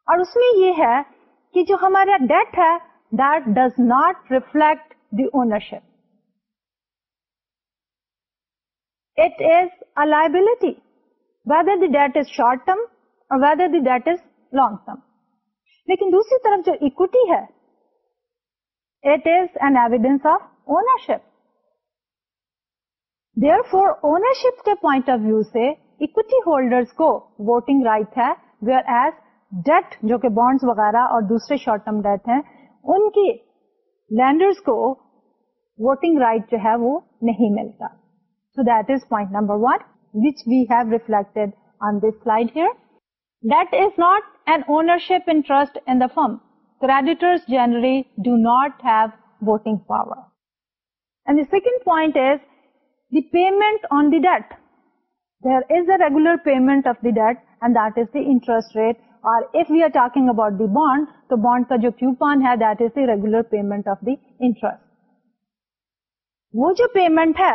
اور اس میں یہ ہے کہ جو ہمارا ڈیٹ ہے that does not reflect the ownership it is a liability whether the debt is short term or whether the debt is long term لیکن دوسری طرف جو اکوٹی ہے it is an evidence of ownership therefore ownership کے پوائنٹ آف ویو سے اکوٹی ہولڈر کو ووٹنگ رائٹ ہے ویئر ایز ڈیٹ جو کہ بانڈس وغیرہ اور دوسرے شارٹ ٹرم ڈیٹ ہیں، ان کی لینڈرس کو ووٹنگ رائٹ جو ہے وہ نہیں ملتا. So that is point number one which we have reflected on this slide here that is not an ownership interest in the firm creditors generally do not have voting power. And the second point is the payment on the debt. There is a regular payment of the debt and that is the interest rate. Or if we are talking about the bond, the bond ka jo coupon hai, that is the regular payment of the interest. وہ جو پیمنٹ ہے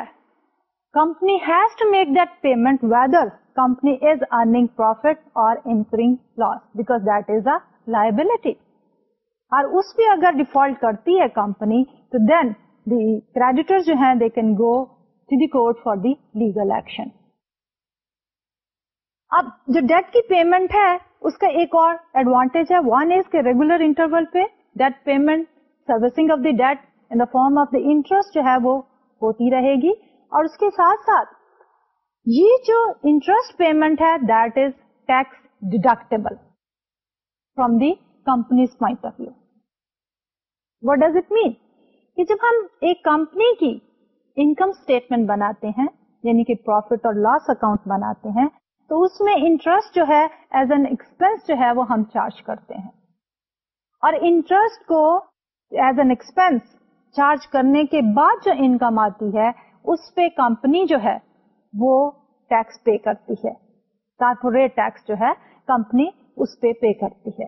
company has to make that payment whether company is earning profit or incurring loss because that is a liability اور اس پہ اگر ڈیفالٹ کرتی ہے کمپنی تو دین دی کریڈیٹر جو ہیں they can go to the court for the legal action اب جو ڈیٹ کی پیمنٹ ہے، اس کا ایک اور ایڈوانٹیج ہے. ون از کے ریگولر انٹرول پہ debt payment servicing of the debt in the form of the interest جو ہے، وہ ہوتی رہے گی. اور اس کے ساتھ ساتھ، یہ جو انٹرسٹ پیمنٹ ہے that is tax deductible from the companies point of view what does it mean کہ جب ہم ایک کمپنی کی انکم اسٹیٹمنٹ بناتے ہیں یعنی کہ پروفیٹ اور لاس اکاؤنٹ بناتے ہیں، تو اس میں انٹرسٹ جو ہے ایز این ایکسپینس جو ہے، وہ ہم چارج کرتے ہیں۔ اور انٹرسٹ کو ایز این ایکسپینس چارج کرنے کے بعد جو انکم آتی ہے اس پہ کمپنی جو ہے وہ ٹیکس پے کرتی ہے۔ کارپوریٹ ٹیکس جو ہے کمپنی اس پہ پے کرتی ہے۔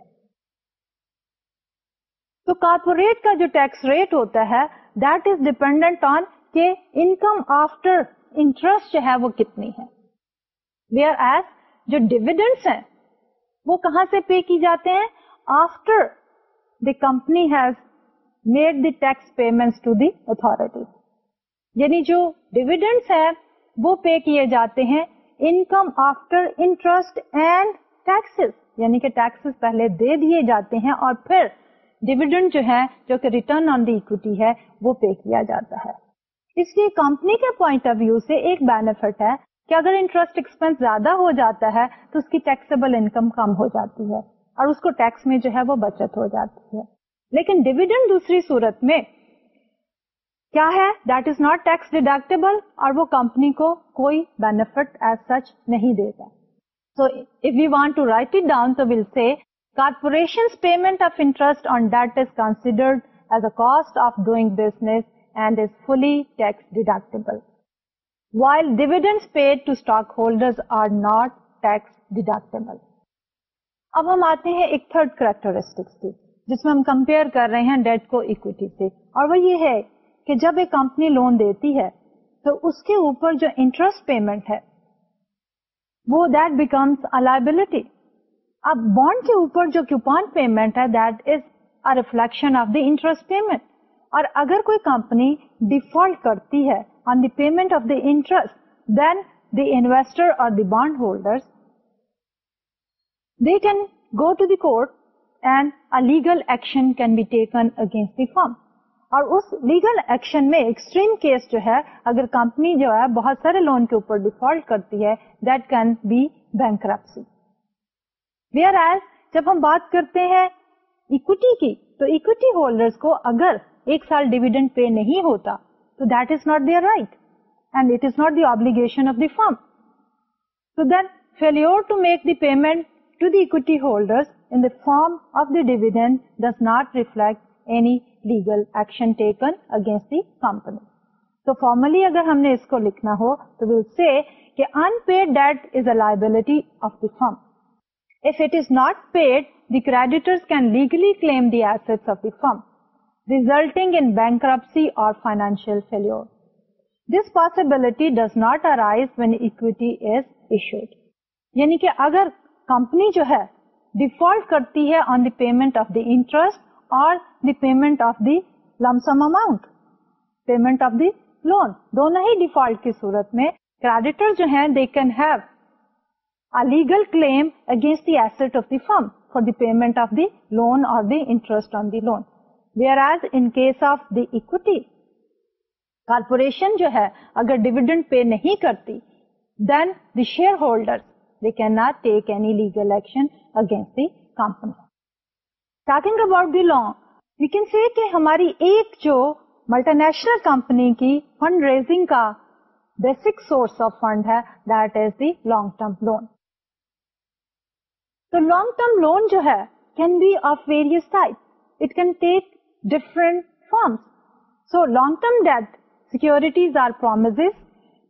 تو کارپوریٹ کا جو ٹیکس ریٹ ہوتا ہے دیٹ از ڈیپینڈنٹ آن کہ انکم آفٹر انٹرسٹ جو ہے وہ کتنی ہے۔ ویئر ایز جو ڈیویڈنڈس ہیں، وہ کہاں سے پے کی جاتے ہیں؟ After the company has made the tax payment to the authority یعنی جو ڈیویڈنڈس ہے وہ پے کیے جاتے ہیں income after interest and taxes یعنی کہ ٹیکسز پہلے دے دیے جاتے ہیں اور پھر ڈیویڈنڈ جو ہے جو کہ ریٹرن آن دی اکوٹی ہے، وہ پے کیا جاتا ہے۔ اس لیے کمپنی کے پوائنٹ آف ویو سے ایک بینیفٹ ہے کہ اگر انٹرسٹ ایکسپینس زیادہ ہو جاتا ہے تو اس کی ٹیکسیبل انکم کم ہو جاتی ہے اور اس کو ٹیکس میں جو ہے وہ بچت ہو جاتی ہے۔ لیکن ڈیویڈنڈ دوسری صورت میں کیا ہے؟ That is not tax deductible اور وہ کمپنی کو کوئی بینیفٹ ایز سچ نہیں دیتا so if you want to write it down تو will see corporation payment of interest on debt is considered as a cost of doing business and is fully tax deductible while dividend paid to stock holder are not tax deductible اب ہم آتے ہیں ایک تھرڈ کریکٹرسٹکس کی، جس میں ہم کمپیئر کر رہے ہیں ڈیٹ کو اکوٹی سے۔ اور وہ یہ ہے کہ جب ایک کمپنی لون دیتی ہے تو اس کے اوپر جو انٹرسٹ پیمنٹ ہے، وہ دیٹ بیکمس لائبلٹی اب بانڈ کے اوپر جو کیوپان پیمنٹ ہے that is a reflection of the interest payment اور اگر کوئی کمپنی ڈیفالٹ کرتی ہے on the payment of the interest then the investor or the bond holder they can go to the court and legal action can be taken against the firm اور اس لیگل ایکشن میں ایکسٹریم کیس جو ہے، اگر کمپنی جو ہے بہت سارے لون کے اوپر ڈیفالٹ کرتی ہے that can be bank whereas جب ہم بات کرتے ہیں اکوٹی کی، تو اکوٹی ہولڈر کو اگر ایک سال ڈیویڈنڈ پے نہیں ہوتا، تو that is not their right and it is not the obligation of the firm تو then failure to make the payment to the equity holder in the form of the dividend does not reflect any legal action taken against the company. So formally اگر ہم نے اس کو لکھنا ہو تو we'll say کہ unpaid debt is a liability of the firm. If it is not paid, the creditors can legally claim the assets of the firm, resulting in bankruptcy or financial failure. This possibility does not arise when equity is issued. یعنی کہ اگر کمپنی جو ہے ڈیفالٹ کرتی ہے on the payment of the interest اور the payment of the lumpsum amount payment of the loan دونوں ہی ڈیفالٹ کی صورت میں کریڈیٹر جو ہیں they can have legal claim against the asset of the firm for the payment of the loan اور the interest on the loan whereas in case of the equity corporation جو ہے، اگر ڈیویڈنڈ پے نہیں کرتی then the share holder they cannot take any legal action against the company. Talking about the law we can کہ ہماری ایک جو ملٹی نیشنل کمپنی کی فنڈ ریزنگ کا بیسک سورس آف فنڈ ہے that is the long term loan تو لانگ ٹرم لون جو ہے can be of various type it can take different forms so long term debt securities are promise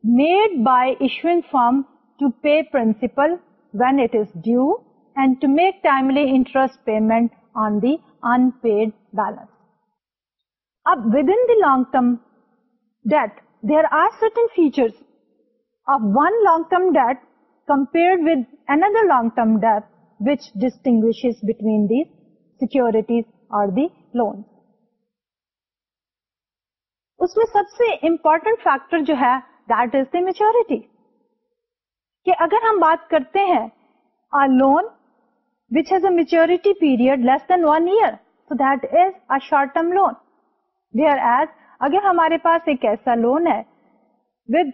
made by issuing firm to pay principal when it is due and to make timely interest payment to make timely interest payment on the unpaid balance. Up within the long-term debt, there are certain features of one long-term debt compared with another long-term debt which distinguishes between these securities or the loans. اس میں سب سے امپورٹنٹ فیکٹر جو ہے دیٹ از دی میچورٹی کہ اگر ہم بات کرتے ہیں loan which has a maturity period less than one year so that is a short term loan whereas اگر ہمارے پاس ایک ایسا لون ہے with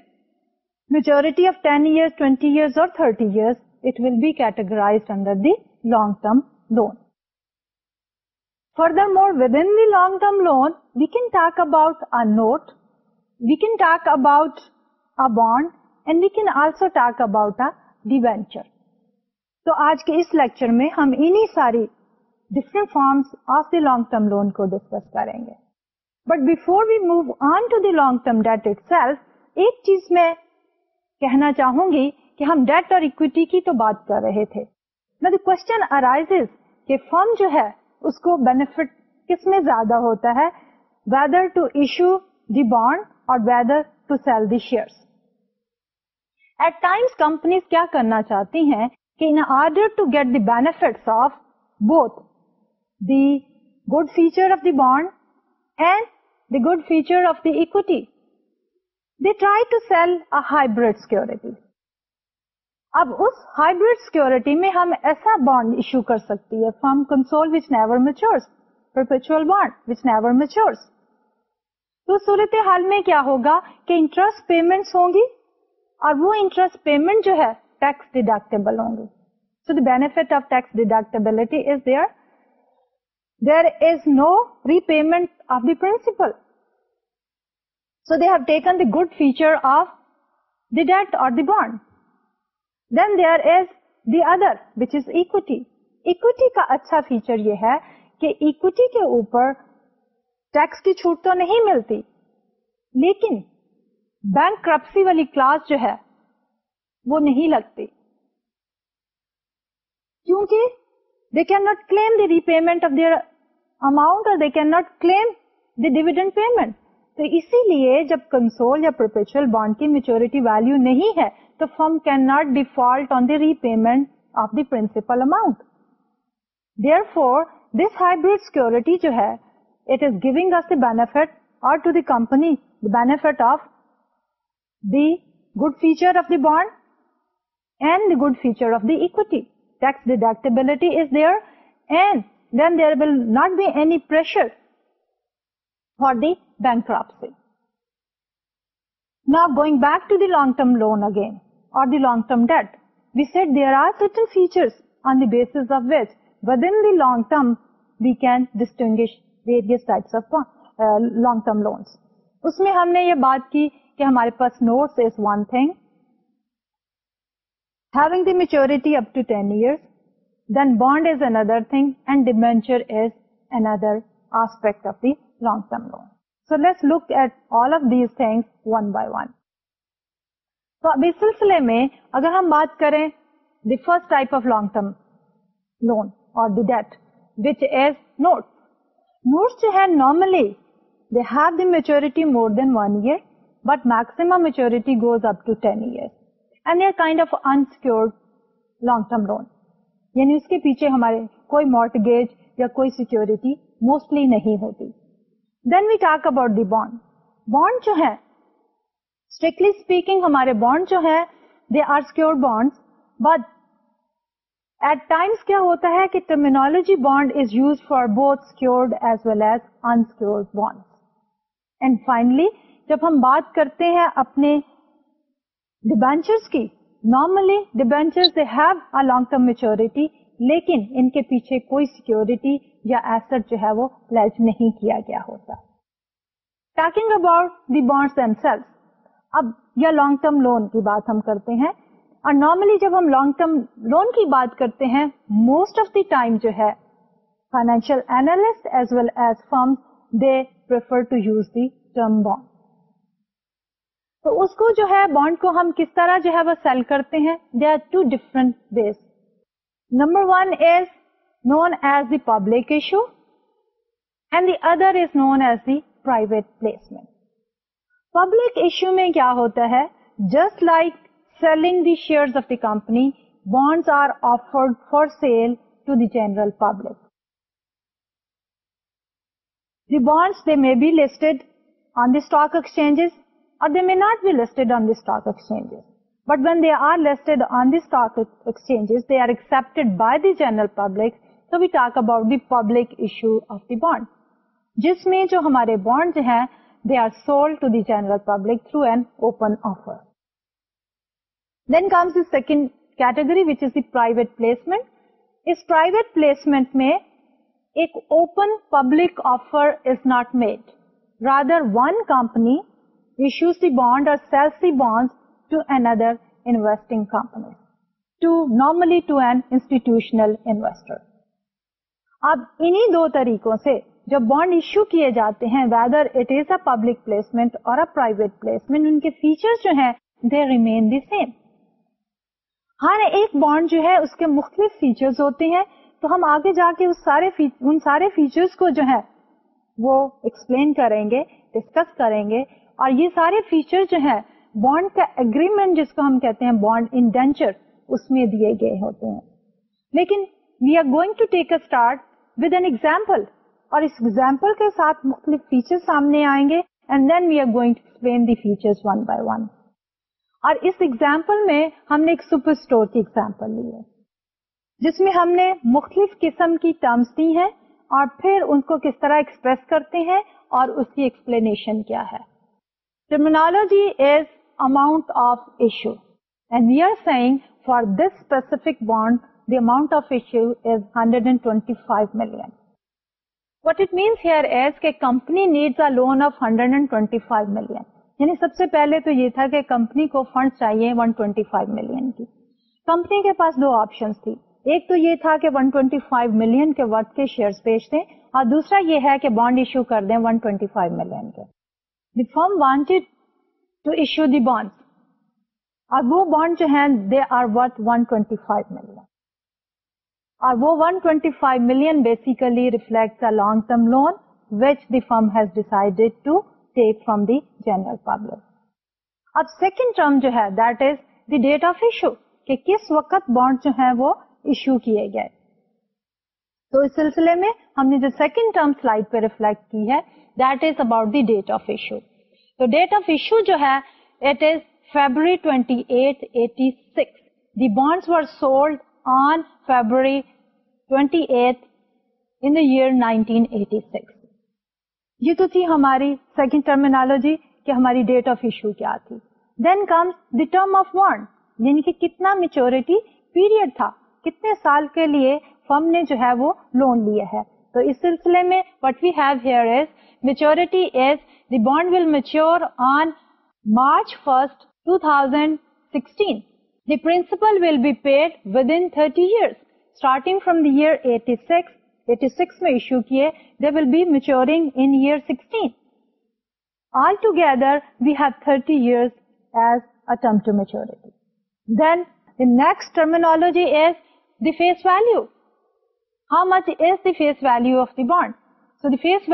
maturity of ten year twenty year or thirty year it will be categorize under the long term loan Furthermore, within the long-term loan, we can talk about a note, we can talk about a bond, and we can also talk about a debenture. تو آج کے اس لیکچر میں ہم انہی ساری different forms of the long term loan کو ڈسکس کریں گے۔ But before we move on to the long term debt itself ایک چیز میں کہنا چاہوں گی کہ ہم ڈیٹ اور اکویٹی کی تو بات کر رہے تھے۔ کوشچن ارائز کہ فرم جو ہے اس کو بینیفٹ کس میں زیادہ ہوتا ہے؟ Whether to issue the bond or whether to sell the share at times companies کیا کرنا چاہتی ہیں کہ in order to get the benefit of both, the good feature of the bond and the good feature of the equity. They try to sell a hybrid security اب اس ہائیبریڈ سیکورٹی میں ہم ایسا بانڈ ایشو کر سکتی ہے firm consol which never matures perpetual bond which never matures تو صورت حال میں کیا ہوگا کہ انٹرسٹ پیمنٹ ہوں گی؟ اور وہ انٹرسٹ پیمنٹ جو ہے ٹیکس ڈیڈکٹیبل ہوں گے۔ So the benefit of tax deductibility is there there is no repayment of the principal so they have taken the good feature of the debt or the bond then there is the other which is equity equity کا اچھا فیچر یہ ہے کہ اکوٹی کے اوپر ٹیکس کی چھوٹ تو نہیں ملتی، لیکن بینک کرپسی والی کلاس جو ہے وہ نہیں لگتی کیونکہ they can not claim the repayment of their amount اور they can not claim the dividend payment تو اسی لیے جب کنسول یا پروپیچل بانڈ کی میچورٹی ویلو نہیں ہے، تو firm can not default on the repayment of the principal amount therefore this hybrid security جو ہے اٹ از گیونگ اس بینیفٹ اور to the company benefit of the good feature of the bond and the good feature of the equity tax deductibility is there and then there will not be any pressure for the bank Now going back to the long-term loan again. or the long-term debt. We said there are certain features on the basis of which within the long term we can distinguish various types of uh, long-term loans. اس میں ہم نے یہ بات کی کہ ہمارے پاس notes is one thing having the maturity up to ten years then bond is another thing and debenture is another aspect of the long term loan so let's look at all of these things one by one تو اب اس سلسلے میں اگر ہم بات کریں the first type of long term loan اور the debt which is note notes جو ہے normally they have the maturity more than one year but maximum maturity goes up to ten year and are kind of unsecured long term loan یعنی اس کے پیچھے ہمارے کوئی مارٹگیج یا کوئی سیکورٹی موسٹلی نہیں ہوتی. Then we talk about the bond bond جو ہے اسٹرکٹلی اسپیکنگ ہمارے بانڈ جو ہے they are secure bond but at times کیا ہوتا ہے کہ terminology bond is use for both secured as well as unsecured bond and finally جب ہم بات کرتے ہیں اپنے ڈیبینچرس کی normally debenture they have a long term maturity لیکن ان کے پیچھے کوئی سیکورٹی یا ایسٹ جو ہے وہ پلیج نہیں کیا گیا ہوتا talking about the bonds and sales اب یا لانگ ٹرم لون کی بات ہم کرتے ہیں اور نارملی جب ہم لانگ ٹرم لون کی بات کرتے ہیں موسٹ آف دی ٹائم جو ہے financial analysts as well as firms, they prefer to use the term bond. تو اس کو جو ہے بانڈ کو ہم کس طرح جو ہے وہ سیل کرتے ہیں؟ They are two different ways number one is known as the public issue and the other is known as the private placement public issue میں کیا ہوتا ہے؟ Just like selling the share of the company bonds are offered for sale to the general public the bonds they may be listed on the stock exchanges or they may not be listed on the stock exchanges. But when they are listed on the stock exchanges, they are accepted by the general public. So we talk about the public issue of the bond. جس میں جو ہمارے بانڈ ہیں they are sold to the general public through an open offer then comes the second category which is the private placement us private placement میں ایک open public offer is not made rather one company issues the bond or sells the bonds to another investing company, to normally to an institutional investor. اب انہی دو طریقوں سے جب بانڈ ایشو کیے جاتے ہیں whether it is a public placement or a private placement in کے فیچر جو ہیں دے ریمین دی سیم ہر ایک بانڈ جو ہے اس کے مختلف فیچرز ہوتے ہیں تو ہم آگے جا کے اس سارے ان سارے فیچرز کو جو ہے وہ ایکسپلین کریں گے ڈسکس کریں گے اور یہ سارے فیچر جو ہے بانڈ کا اگریمنٹ جس کو ہم کہتے ہیں بانڈ انڈینچر اس میں دیے گئے ہوتے ہیں۔ لیکن we are going to take a start with an example اور اس ایگزامپل کے ساتھ مختلف فیچر سامنے آئیں گے and then we are going to explain the feature one by one اور اس ایگزامپل میں ہم نے ایک سپر اسٹور کی ایگزامپل لی ہے۔ جس میں ہم نے مختلف قسم کی ٹرمس دی ہیں اور پھر ان کو کس طرح ایکسپریس کرتے ہیں اور اس کی ایکسپلینیشن کیا ہے۔ Terminology is amount of issue. And we are saying for this specific bond, the amount of issue is 125 million. What it means here is کہ company needs a loan of 125 million. یعنی سب سے پہلے تو یہ تھا کہ کمپنی کو فنڈ چاہیے 125 ملین کی کمپنی کے پاس دو آپشن تھی ایک تو یہ تھا کہ 125 ملین کے ورتھ کے شیئر بیچ دیں اور دوسرا یہ ہے کہ بانڈ ایشو کر دیں 125 ملین کے the firm wanted to issue the bond اور وہ بانڈ جو ہیں دے آر ورتھ 125 ملین اور وہ 125 million basically reflect long term loan which the firm has decided to take from the general public اب سیکنڈ ٹرم جو ہے that is the date of issue کہ کس وقت بانڈ جو ہے وہ ایشو کیے گئے تو اس سلسلے میں ہم نے جو سیکنڈ ٹرم سلائڈ پہ ریفلیکٹ کی ہے that is about the date of issue تو ڈیٹ آف ایشو جو ہے it is February twenty eight eighty six the bonds were sold on February twenty eight in the year nineteen eighty six یہ تو تھی ہماری سیکنڈ ٹرمینالوجی کہ ہماری ڈیٹ آف ایشو کیا تھی. Then comes the term of bond یعنی کہ کتنا میچورٹی پیریڈ تھا. کتنے سال کے لیے فرم نے جو ہے وہ لون لیا ہے. تو اس سلسلے میں what we have here is maturity is the bond will mature on March first two thousand sixteen the principal will be paid within thirty years starting from the year eighty six eighty six میں ایشو کیے they will be maturing in year sixteen altogether we have thirty years as time to maturity then the next terminology is the face value how much is the face value of the bond? So the face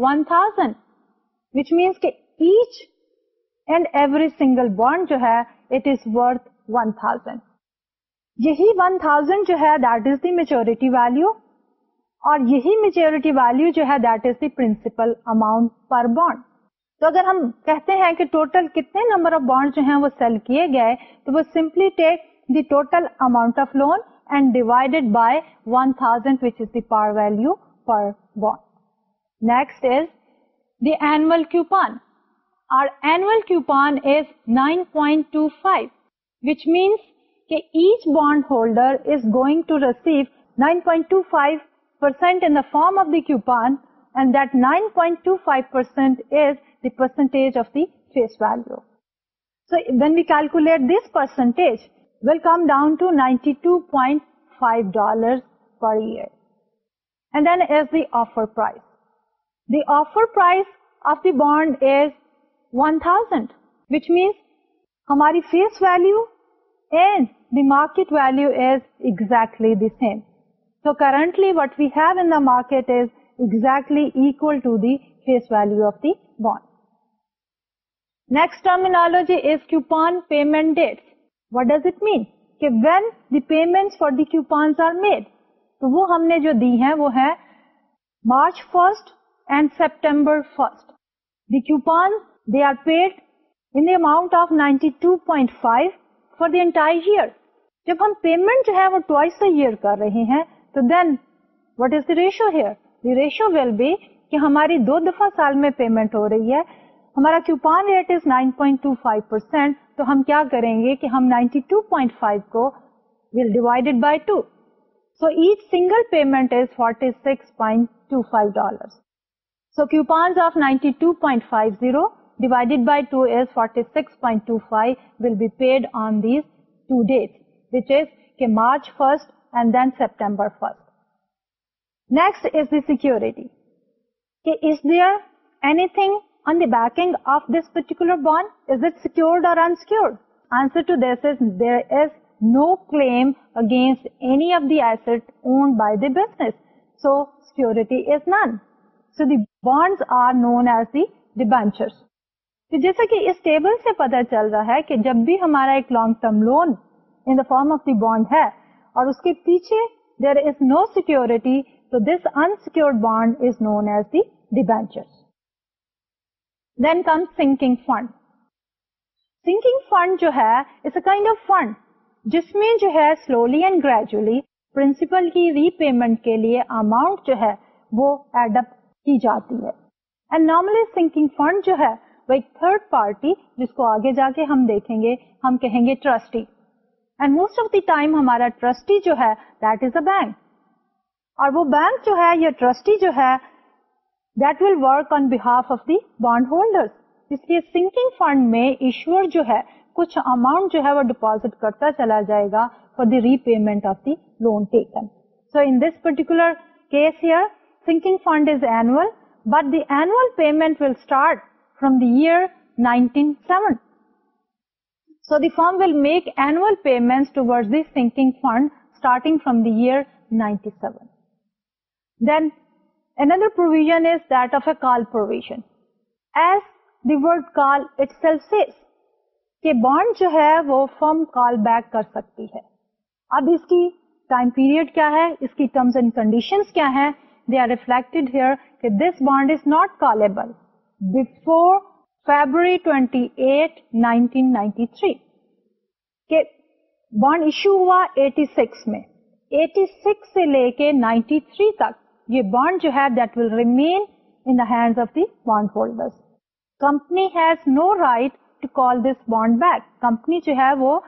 value is 1000, which means that each and every single bond jo hai, it is worth 1000. یہی 1000 جو ہے that is the maturity value اور یہی میچورٹی ویلو جو ہے that is the principal amount per bond تو اگر ہم کہتے ہیں کہ ٹوٹل کتنے نمبر آف بانڈ جو ہیں وہ سیل کیے گئے تو وہ simply take the total amount of loan and divided by 1000 which is the par value per bond. Next is the annual coupon. Our annual coupon is 9.25 which means that each bond holder is going to receive 9.25% in the form of the coupon and that 9.25% is the percentage of the face value. So when we calculate this percentage, will come down to $92.5 per year. and then is the offer price. The offer price of the bond is 1000, which means hamari face value and the market value is exactly the same. So currently what we have in the market is exactly equal to the face value of the bond. Next terminology is coupon payment dates. What does it mean? کہ when the payment for the coupons are made تو وہ ہم نے جو دی ہیں وہ ہے March first and September first the coupon they are paid in the amount of ninety two point five for the entire year جب ہم پیمنٹ جو ہے وہ ٹوائس اے ایئر کر رہے ہیں، تو then what is the ratio here the ratio will be کہ ہماری دو دفعہ سال میں پیمنٹ ہو رہی ہے، ہمارا کیوپان ریٹ از 9.25 پرسینٹ تو ہم کیا کریں گے کہ ہم 92.5 کو will divided by two so each single payment is 46.25 dollar so coupons of 92.50 divided by 2 is 46.25 will be paid on these two dates which is کہ March 1st and then September 1st. Next is the security. کہ is there anything on the backing of this particular bond? Is it secured or unsecured? Answer to this is there is no claim against any of the assets owned by the business. So security is none. So the bonds are known as the debentures. تو جیسا کہ اس ٹیبل سے پتا چل رہا ہے کہ جب بھی ہمارا ایک long term loan in the form of the bond ہے اور اس کے پیچھے دیر از نو سیکورٹی تو this unsecured bond is known as the debenture then come sinking fund sinking fund جو ہے it's a kind of fund جس میں جو ہے سلولی اینڈ گریجولی پرنسپل کی ری پیمنٹ کے لیے اماؤنٹ جو ہے وہ ایڈ اپ کی جاتی ہے۔ اینڈ نارملی سنکنگ فنڈ جو ہے وہ ایک تھرڈ پارٹی جس کو آگے جا کے ہم دیکھیں گے، ہم کہیں گے trustee and most of the time ہمارا ٹرسٹی جو ہے دیٹ از اے بینک اور وہ بینک جو ہے یا ٹرسٹی جو ہے that will work on behalf of the bond holder اس لیے سنکنگ فنڈ میں ایشور جو ہے، کچھ اماؤنٹ جو ہے وہ ڈپوزٹ کرتا چلا جائے گا for the repayment of the loan taken so in this particular case here sinking fund is annual but the annual payment will start from the year nineteen seven so the firm will make annual payment ٹوڈ the sinking fund starting from the year ninety Another provision is that of a call provision. As the word call itself says, کہ بانڈ جو ہے وہ فرم کال بیک کر سکتی ہے اب اس کی ٹائم پیریڈ کیا ہے اس کی ٹرمز اینڈ کنڈیشن کیا ہے دے آر ریفلیکٹڈ ہیئر کہ this bond is not callable before February twenty eight nineteen ninety three کہ بانڈ ایشو ہوا ایٹی سکس میں ایٹی سکس سے لے کے نائنٹی تھری تک یہ بانڈ جو ہے that will remain in the hand of the bond holder company has no right to call this bond back company جو ہے وہ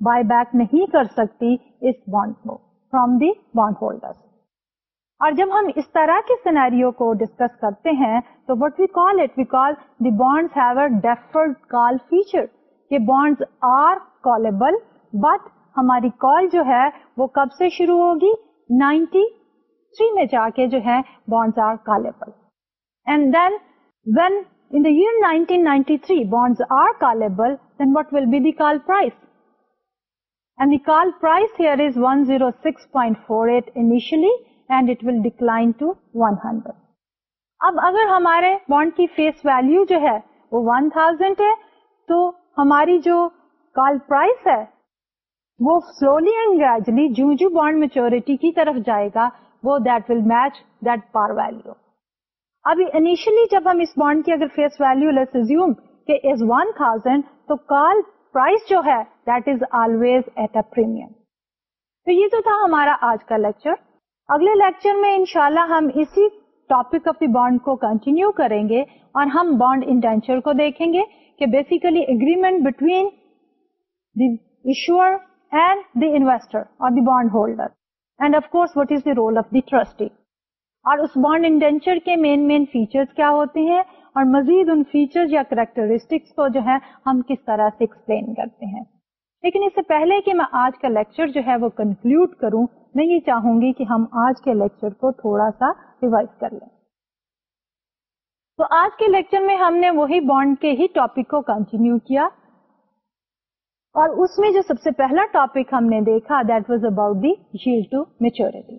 بائی بیک نہیں کر سکتی اس بانڈ کو فرام دی بانڈ ہولڈر اور جب ہم اس طرح کے سینیریو کو ڈسکس کرتے ہیں، تو what we call it we call the bond have a deferred call feature یہ بانڈ آر کالبل بٹ ہماری کال جو ہے، وہ کب سے شروع ہوگی? نائنٹی تھری میں جا کے جو ہے bonds are callable and then when in the year 1993 bonds are callable then what will be the call price? And the call price here is 106.48 initially. And it will decline to 100 اب اگر ہمارے بانڈ کی فیس ویلو جو ہے وہ 1000 ہے، تو ہماری جو کال پرائس ہے، وہ سلولی اینڈ گریجولی جو جو بانڈ میچورٹی کی طرف جائے گا، وہ that will match that par value ابھی انیشلی جب ہم اس بانڈ کی اگر فیس ویلو لیس ریزیوم کہ از ون تھاؤزینڈ تو کال پرائز جو ہے that is always at a premium تو یہ تو تھا ہمارا آج کا لیکچر اگلے لیکچر میں انشاءاللہ ہم اسی ٹاپک آف دی بانڈ کو کنٹینیو کریں گے اور ہم بانڈ انٹینچر کو دیکھیں گے کہ basically agreement between the issuer and the investor اور the bond holder and of course what is the role of the trustee اور اس بانڈ انڈینچر کے مین مین فیچرز کیا ہوتے ہیں اور مزید ان فیچر یا کریکٹرسٹکس کو جو ہے ہم کس طرح سے ایکسپلین کرتے ہیں. لیکن اس سے پہلے کہ میں آج کا لیکچر جو ہے وہ کنکلوڈ کروں میں یہ چاہوں گی کہ ہم آج کے لیکچر کو تھوڑا سا ریوائز کر لیں۔ تو آج کے لیکچر میں ہم نے وہی بانڈ کے ہی ٹاپک کو کنٹینیو کیا۔ اور اس میں جو سب سے پہلا ٹاپک ہم نے دیکھا دیٹ واز اباؤٹ دی جیل ٹو میچورٹی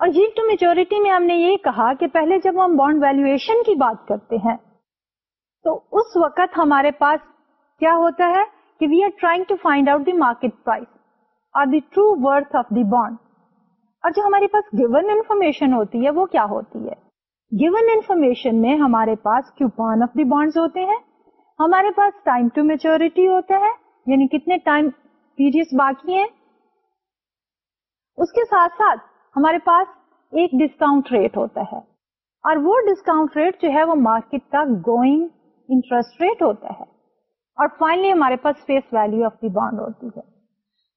اور جیل ٹو میچورٹی میں ہم نے یہ کہا کہ پہلے جب ہم بانڈ ویلویشن کی بات کرتے ہیں، تو اس وقت ہمارے پاس کیا ہوتا ہے کہ we are trying to find out the market price اور the true worth of the bond اور جو ہمارے پاس گیون انفارمیشن ہوتی ہے وہ کیا ہوتی ہے؟ گیون انفارمیشن میں ہمارے پاس کیوپان آف دی بانڈ ہوتے ہیں۔ ہمارے پاس ٹائم ٹو میچورٹی ہوتا ہے یعنی کتنے ٹائم پیریڈ باقی ہیں۔ اس کے ساتھ ساتھ ہمارے پاس ایک ڈسکاؤنٹ ریٹ ہوتا ہے۔ اور وہ ڈسکاؤنٹ ریٹ جو ہے وہ مارکیٹ کا گوئنگ انٹرسٹ ریٹ ہوتا ہے۔ اور فائنلی ہمارے پاس face value of the bond ہوتی ہے۔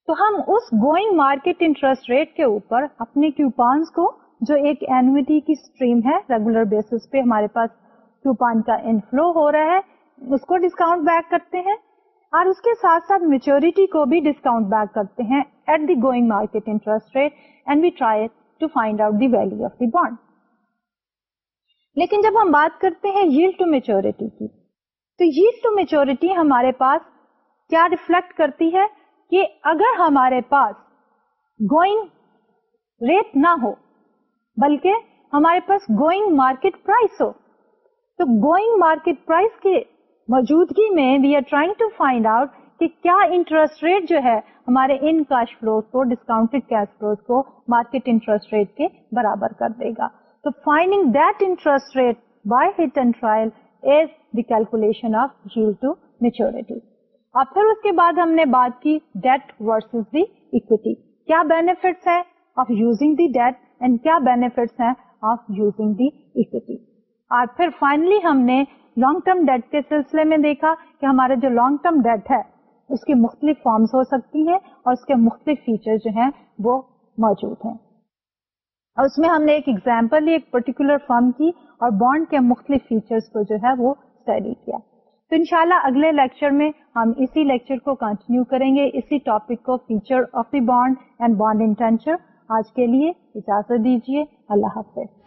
تو ہم اس گوئنگ مارکیٹ انٹرسٹ ریٹ کے اوپر اپنے کیوپانس کو جو ایک اینوٹی کی اسٹریم ہے ریگولر بیسس پہ ہمارے پاس کیوپان کا انفلو ہو رہا ہے، اس کو ڈسکاؤنٹ بیک کرتے ہیں اور اس کے ساتھ ساتھ میچورٹی کو بھی ڈسکاؤنٹ بیک کرتے ہیں at the going market interest rate and we try to find out the value of the bond لیکن جب ہم بات کرتے ہیں ییل ٹو میچورٹی کی، تو ییل ٹو میچورٹی ہمارے پاس کیا ریفلیکٹ کرتی ہے؟ کہ اگر ہمارے پاس گوئنگ ریٹ نہ ہو، بلکہ ہمارے پاس گوئنگ مارکیٹ پرائز ہو، تو گوئنگ مارکیٹ پرائز کے موجودگی میں we are trying to find out کہ کیا انٹرسٹ ریٹ جو ہے ہمارے ان کیش فلوز کو ڈسکاؤنٹڈ کیش فلوز کو مارکیٹ انٹرسٹ ریٹ کے برابر کر دے گا۔ تو finding that interest rate by hit and trial is the calculation of jail to maturity اور پھر اس کے بعد ہم نے بات کی ڈیٹ ورسز دی اکوٹی کیا بینیفٹس ہے of using the debt and کیا بینیفٹس ہیں آف یوزنگ دی اکوٹی اور پھر فائنلی ہم نے لانگ ٹرم ڈیٹ کے سلسلے میں دیکھا کہ ہمارا جو لانگ ٹرم ڈیٹ ہے، اس کی مختلف فارمس ہو سکتی ہیں اور اس کے مختلف فیچر جو ہیں وہ موجود ہیں۔ اور اس میں ہم نے ایک ایگزامپل لی، ایک پرٹیکولر فارم کی اور بانڈ کے مختلف فیچرز کو جو ہے وہ اسٹڈی کیا۔ تو انشاءاللہ اگلے لیکچر میں ہم اسی لیکچر کو کنٹینیو کریں گے، اسی ٹاپک کو feature of the bond and bond indenture آج کے لیے اجازت دیجیے اللہ حافظ۔